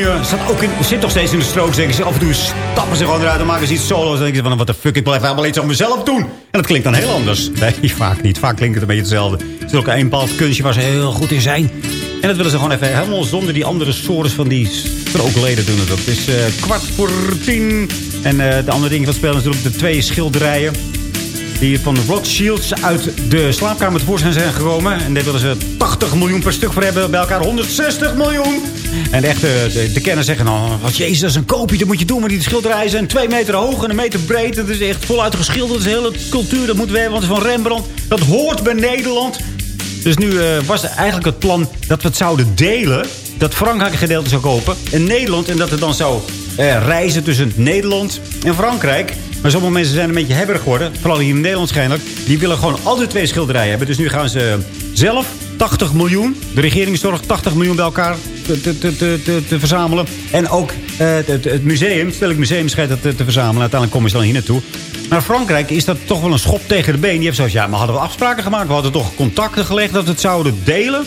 Zat ook in, zit nog steeds in de strook. Zeker. Ze af en toe stappen ze gewoon eruit en maken ze iets solo's. Dan denken ze van, wat de fuck, ik blijf helemaal iets aan mezelf doen. En dat klinkt dan heel anders. Nee, vaak niet. Vaak klinkt het een beetje hetzelfde. Het is ook een bepaald kunstje waar ze heel goed in zijn. En dat willen ze gewoon even helemaal zonder die andere soorten van die strookleden doen. Het. Het is eh, kwart voor tien. En eh, de andere dingen van spelen natuurlijk de twee schilderijen die van Rothschilds uit de slaapkamer tevoorschijn zijn gekomen. En daar willen ze 80 miljoen per stuk voor hebben. Bij elkaar 160 miljoen. En de echte de, de zeggen, nou, wat jezus, dat is een koopje, dat moet je doen. Maar die schilderijen twee meter hoog en een meter breed. Dat is echt voluit geschilderd. Dat is hele cultuur, dat moeten we hebben, want het is van Rembrandt. Dat hoort bij Nederland. Dus nu uh, was eigenlijk het plan dat we het zouden delen. Dat Frankrijk een gedeelte zou kopen. En Nederland. En dat het dan zou uh, reizen tussen Nederland en Frankrijk. Maar sommige mensen zijn een beetje hebberig geworden. Vooral hier in Nederland schijnlijk. Die willen gewoon alle twee schilderijen hebben. Dus nu gaan ze zelf 80 miljoen. De regering zorgt 80 miljoen bij elkaar te, te, te, te, verzamelen. En ook uh, het, het, museum, het Stedelijk Museum schijnt dat te, verzamelen. Uiteindelijk komen ze dan hier naartoe. Maar Frankrijk is dat toch wel een schop tegen de been. Die heeft zoals, ja, maar hadden we afspraken gemaakt? We hadden toch contacten gelegd dat we het zouden delen?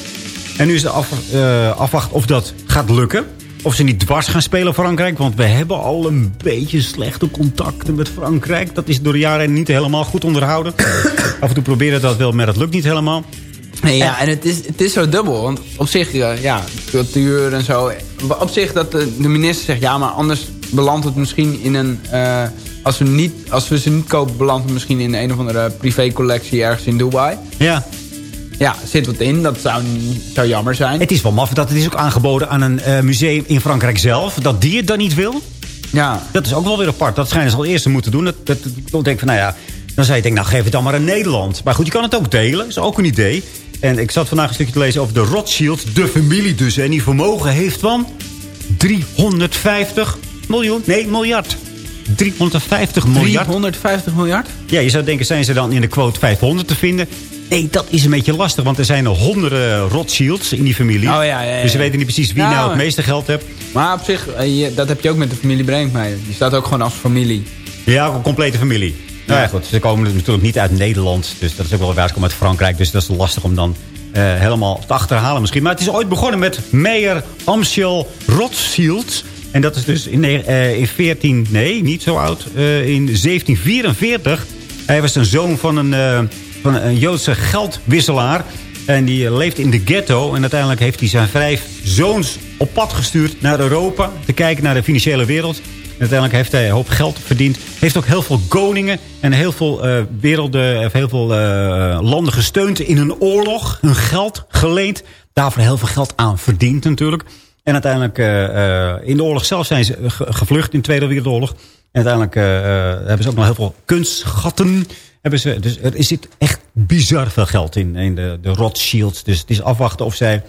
En nu is de af, uh, afwacht of dat gaat lukken. Of ze niet dwars gaan spelen Frankrijk. Want we hebben al een beetje slechte contacten met Frankrijk. Dat is door de jaren niet helemaal goed onderhouden. Af en toe proberen dat wel, maar dat lukt niet helemaal. Nee, ja, en het is, het is zo dubbel. Want op zich, ja, cultuur en zo. Op zich dat de, de minister zegt... ja, maar anders belandt het misschien in een... Uh, als, we niet, als we ze niet kopen, belandt het misschien in een of andere privécollectie ergens in Dubai. Ja. Ja, zit wat in. Dat zou, zou jammer zijn. Het is wel maf dat het is ook aangeboden aan een uh, museum in Frankrijk zelf. Dat die het dan niet wil. Ja. Dat is ook wel weer apart. Dat schijnen ze al eerst te moeten doen. Dat, dat, dat denk van, nou ja, dan zou je denken, nou geef het dan maar aan Nederland. Maar goed, je kan het ook delen. Dat is ook een idee. En ik zat vandaag een stukje te lezen over de Rothschilds. De familie dus. En die vermogen heeft van 350 miljoen. Nee, miljard. 350 miljard. 350 miljard? Ja, je zou denken, zijn ze dan in de quote 500 te vinden? Nee, dat is een beetje lastig, want er zijn er honderden Rothschilds in die familie. Oh, ja, ja, ja. Dus ze weten niet precies wie nou het meeste geld heeft. Maar op zich, eh, dat heb je ook met de familie Brenkmeijer. Die staat ook gewoon als familie. Ja, een complete familie. Nou ja, goed, ze komen natuurlijk niet uit Nederland. Dus dat is ook wel waar. Ze komen uit Frankrijk. Dus dat is lastig om dan eh, helemaal te achterhalen misschien. Maar het is ooit begonnen met Meyer Amschel Rothschild. En dat is dus in, eh, in 14... Nee, niet zo oud. eh, in 1744. Hij was een zoon van een, van een Joodse geldwisselaar. En die leeft in de ghetto. En uiteindelijk heeft hij zijn vijf zoons op pad gestuurd naar Europa. Te kijken naar de financiële wereld. Uiteindelijk heeft hij een hoop geld verdiend. Heeft ook heel veel koningen en heel veel eh, werelden, of heel veel eh, landen gesteund in een oorlog. Hun geld geleend. Daarvoor heel veel geld aan verdiend natuurlijk. En uiteindelijk eh, in de oorlog zelf zijn ze ge- gevlucht in de Tweede Wereldoorlog. En uiteindelijk hebben ze ook nog heel veel kunstschatten. Hebben ze, dus er zit echt bizar veel geld in, in de, de Rothschilds. Dus het is afwachten of zij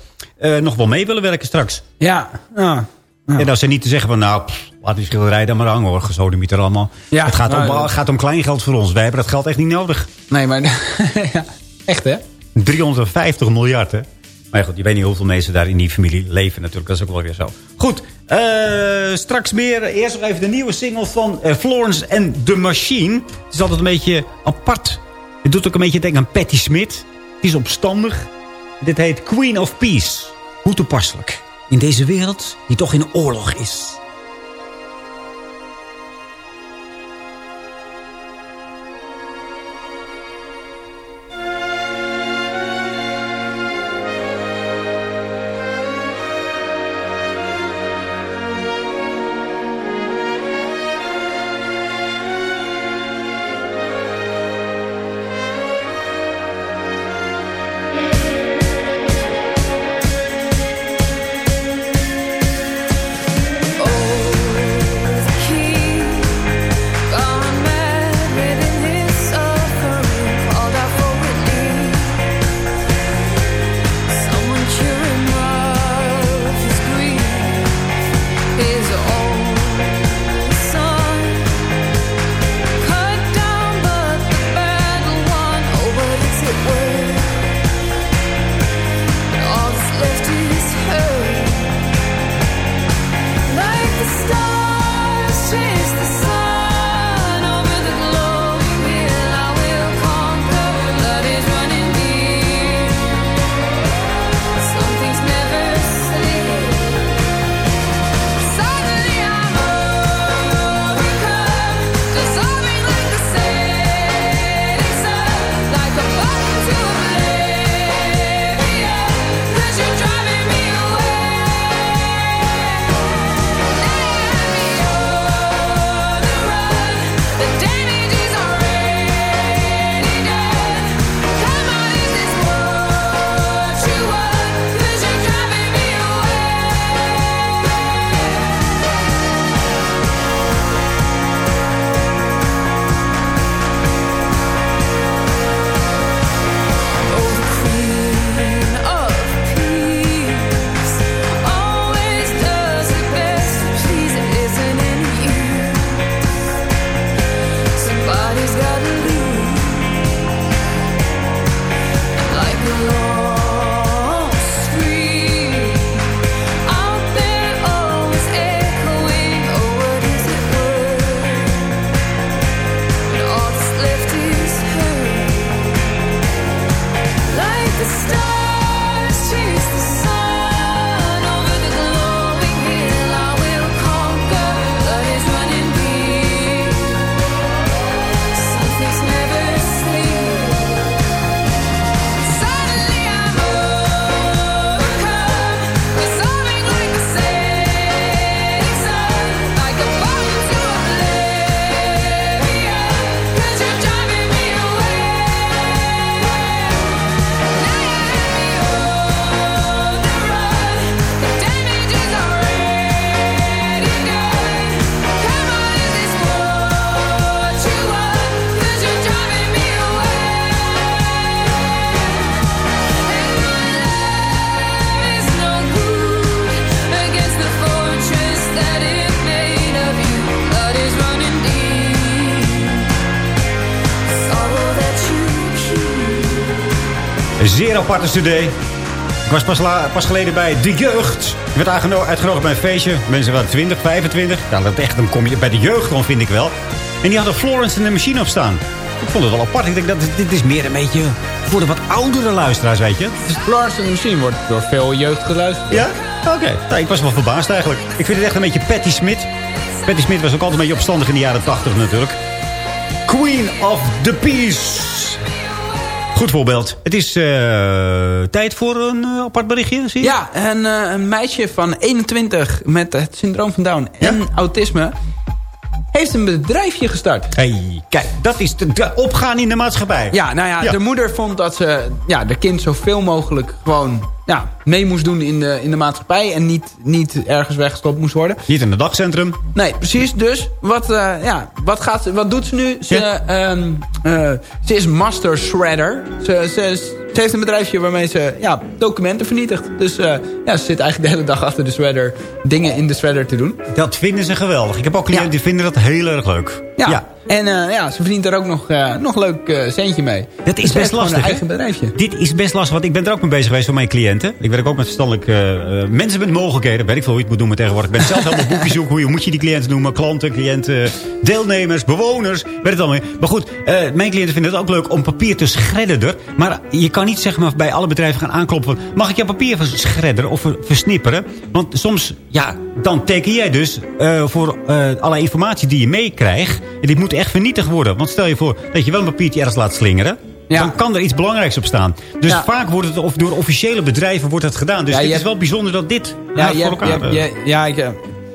nog wel mee willen werken straks. Ja, ja. Ja. En als ze niet te zeggen van nou, pff, laat die schilderij dan maar hangen hoor. Gesodemieter allemaal. Ja, het gaat om, nou, het gaat om kleingeld voor ons. Wij hebben dat geld echt niet nodig. Nee, maar... ja, echt hè? 350 miljard hè. Maar goed, je weet niet hoeveel mensen daar in die familie leven natuurlijk. Dat is ook wel weer zo. Goed, eh, straks meer. Eerst nog even de nieuwe single van eh, Florence and the Machine. Het is altijd een beetje apart. Het doet ook een beetje denken aan Patti Smith. Het is opstandig. Dit heet Queen of Peace. Hoe toepasselijk. In deze wereld die toch in oorlog is. Een zeer aparte cd. Ik was pas, la- pas geleden bij De Jeugd. Ik werd uitgenodigd bij een feestje. Mensen waren 20, 25. Ja, dat echt, dan kom je bij De Jeugd gewoon, vind ik wel. En die hadden Florence en de Machine op staan. Ik vond het wel apart. Ik denk, dat, dit is meer een beetje voor de wat oudere luisteraars, weet je. Florence and the Machine wordt door veel jeugd geluisterd. Ja? Oké. Nou, ik was wel verbaasd eigenlijk. Ik vind het echt een beetje Patti Smith. Patti Smith was ook altijd een beetje opstandig in de jaren 80 natuurlijk. Queen of the Peace. Goed voorbeeld. Het is eh, tijd voor een eh, apart berichtje, zie je? Ja, een, eh, een meisje van 21 met het syndroom van Down en autisme... heeft een bedrijfje gestart. Hey, kijk, dat is de, de opgaan in de maatschappij. Ja, nou ja, Ja. de moeder vond dat ze ja, de kind zoveel mogelijk gewoon ja, mee moest doen in de, in de maatschappij. En niet, niet ergens weggestopt moest worden. Niet in het dagcentrum. Nee, precies. Dus wat, eh, ja, wat, gaat ze, wat doet ze nu? Ze, ehm, eh, ze is master shredder. Ze, ze heeft een bedrijfje waarmee ze ja, documenten vernietigt. Dus eh, ja, ze zit eigenlijk de hele dag achter de shredder dingen in de shredder te doen. Dat vinden ze geweldig. Ik heb ook cliënten die vinden dat heel erg leuk. Ja. En eh, ja, ze verdient er ook nog, eh nog leuk eh, centje mee. Dat is best lastig, een eigen bedrijfje. Dit is best lastig, want ik ben er ook mee bezig geweest voor mijn cliënten. Ik werk ook met verstandelijke eh, mensen met mogelijkheden. Weet ik veel hoe je het moet noemen tegenwoordig. Ik ben zelf helemaal boekjes zoeken. Hoe moet je die cliënten noemen? Klanten, cliënten, deelnemers, bewoners. Weet het allemaal. Maar goed, mijn cliënten vinden het ook leuk om papier te schredderen. Maar je kan niet zeg maar bij alle bedrijven gaan aankloppen. van, Mag ik jouw papier verschredderen of ver- versnipperen? Want soms, ja, dan teken jij dus voor alle informatie die je meekrijgt. En dit moet echt vernietigd worden. Want stel je voor dat je wel een papiertje ergens laat slingeren. Dan kan er iets belangrijks op staan. Dus Ja. vaak wordt het of door officiële bedrijven wordt het gedaan. Dus Ja, het is wel bijzonder dat dit Ja, voor elkaar... je eh, ja, ik, eh,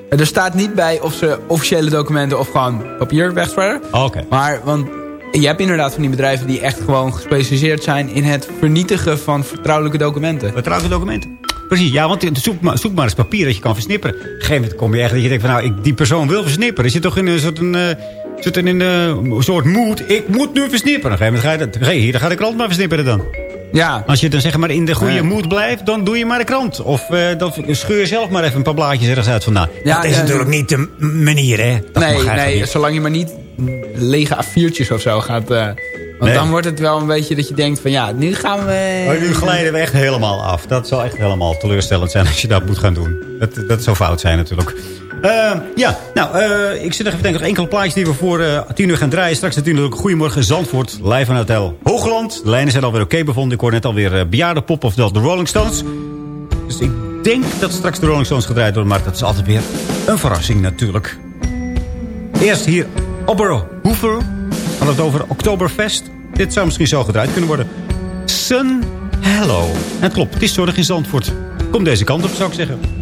er staat niet bij of ze officiële documenten of gewoon papier wegspredden. Oh, Oké. Maar, want je hebt inderdaad van die bedrijven die echt gewoon gespecialiseerd zijn in het vernietigen van vertrouwelijke documenten. Vertrouwelijke documenten. Precies, ja, want zoek maar, zoek maar eens papier dat je kan versnipperen. Op een gegeven moment kom je echt dat je denkt van... nou, ik, die persoon wil versnipperen. Er zit toch in een soort, een, eh, zit in een soort moed. Ik moet nu versnipperen. Op een gegeven moment ga je hier, dan ga de krant maar versnipperen dan. Ja. Als je dan zeg maar in de goede Nee. moed blijft... dan doe je maar de krant. Of eh, dan scheur zelf maar even een paar blaadjes ergens uit vandaan. Ja, dat is ja, natuurlijk niet de manier, hè? Dat nee, nee niet. zolang je maar niet lege A4'tjes of zo gaat... eh, want Nee. dan wordt het wel een beetje dat je denkt van ja, nu gaan we... Maar nu glijden we echt helemaal af. Dat zal echt helemaal teleurstellend zijn als je dat moet gaan doen. Dat, dat zou fout zijn natuurlijk. Eh, ja, nou, eh, ik zit nog even denken. Nog enkele plaatjes die we voor eh, tien uur gaan draaien. Straks natuurlijk Goedemorgen Zandvoort. Live van Hotel Hoogland. De lijnen zijn alweer oké bevonden. Ik hoor net alweer uh, bejaarde pop of de Rolling Stones. Dus ik denk dat straks de Rolling Stones gedraaid worden. Maar dat is altijd weer een verrassing natuurlijk. Eerst hier Oberhoever. Had het over Oktoberfest. Dit zou misschien zo gedraaid kunnen worden. Sun Hello. Het klopt, het is zorg in Zandvoort. Kom deze kant op, zou ik zeggen.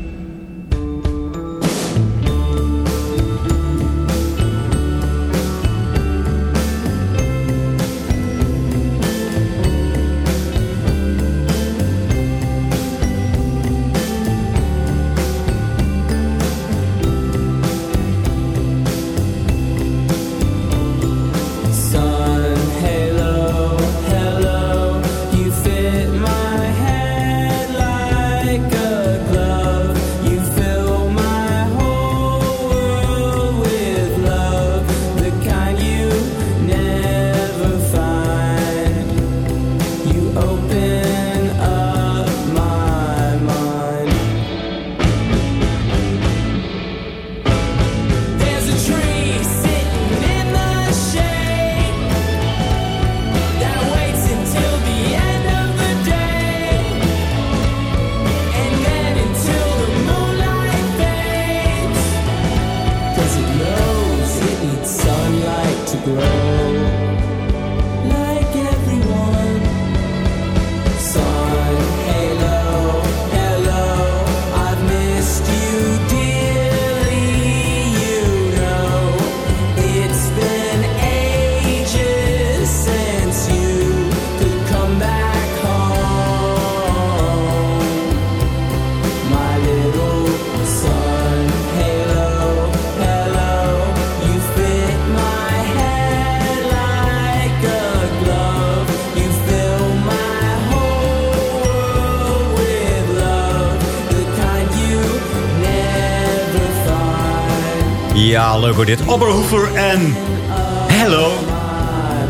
Ja, leuk hoor dit. Oberhoever en Hello.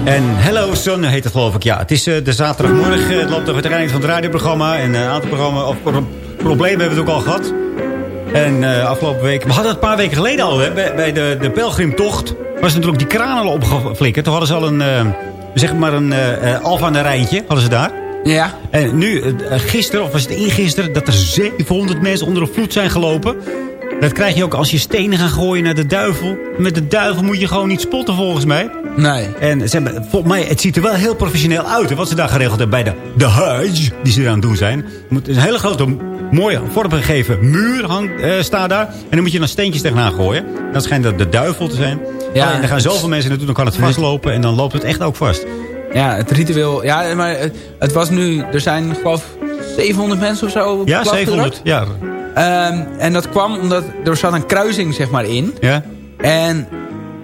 En Hello Sun heet het geloof ik. Ja, het is eh, de zaterdagmorgen. Het loopt nog het einde van het radioprogramma. En eh, een aantal programma, of, pro- problemen hebben we het ook al gehad. En eh, afgelopen week... We hadden het een paar weken geleden al. Hè, bij, bij de, de pelgrimtocht was natuurlijk die kraan al opgeflikkerd. Toen hadden ze al een... eh, zeg maar een Alfa aan een Rijntje. Hadden ze daar. Ja. En nu, gisteren, of was het eergisteren... dat er 700 mensen onder de vloed zijn gelopen. Dat krijg je ook als je stenen gaat gooien naar de duivel. Met de duivel moet je gewoon niet spotten volgens mij. Nee. En ze hebben, volgens mij, het ziet er wel heel professioneel uit. hè, Wat ze daar geregeld hebben bij de, de Hajj, die ze daar aan het doen zijn. Moet een hele grote, mooie, vormgegeven muur hang, eh, staat daar. En dan moet je dan steentjes tegenaan gooien. Dat schijnt dat de duivel te zijn. Ja, en er gaan zoveel mensen naartoe, dan kan het vastlopen. En dan loopt het echt ook vast. Ja, het ritueel. Ja, maar het- het was nu... Er zijn geloof ik 700 mensen of zo. op Ja, plat 700. Ja. Ehm, en dat kwam omdat er zat een kruising zeg maar in. ja. En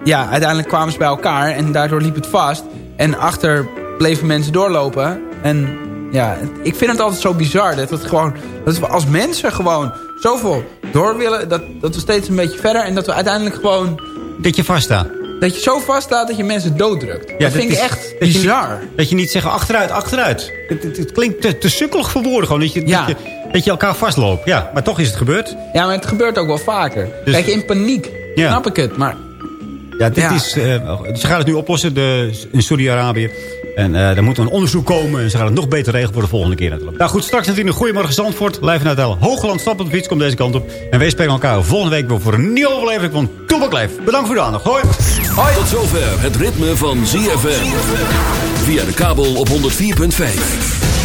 ja, uiteindelijk kwamen ze bij elkaar en daardoor liep het vast. En achter bleven mensen doorlopen. En ja, ik vind het altijd zo bizar dat, het gewoon, dat we als mensen gewoon zoveel door willen. Dat, dat we steeds een beetje verder en dat we uiteindelijk gewoon... Dat je vaststaat. Dat je zo vaststaat dat je mensen dooddrukt. dat, vind ik echt dat je, bizar. dat je niet zegt achteruit, achteruit. Het, het, het klinkt te, te sukkelig voor woorden gewoon. Dat je, Ja. dat, je, dat je elkaar vastloopt. Ja, maar toch is het gebeurd. Ja, maar het gebeurt ook wel vaker. Dus- Kijk, in paniek Ja. snap ik het. Maar Ja, dit Ja. is, eh, ze gaan het nu oplossen de, in Saudi-Arabië. En eh daar moet een onderzoek komen. En ze gaan het nog beter regelen voor de volgende keer natuurlijk. Nou goed, straks natuurlijk een Goedemorgen Zandvoort. Live naar het Hoogland. Stap op de fiets, komt deze kant op. En wij spreken elkaar volgende week weer voor een nieuwe aflevering van Live. Bedankt voor de aandacht. Hoi. Tot zover het ritme van ZFM. Via de kabel op 104.5.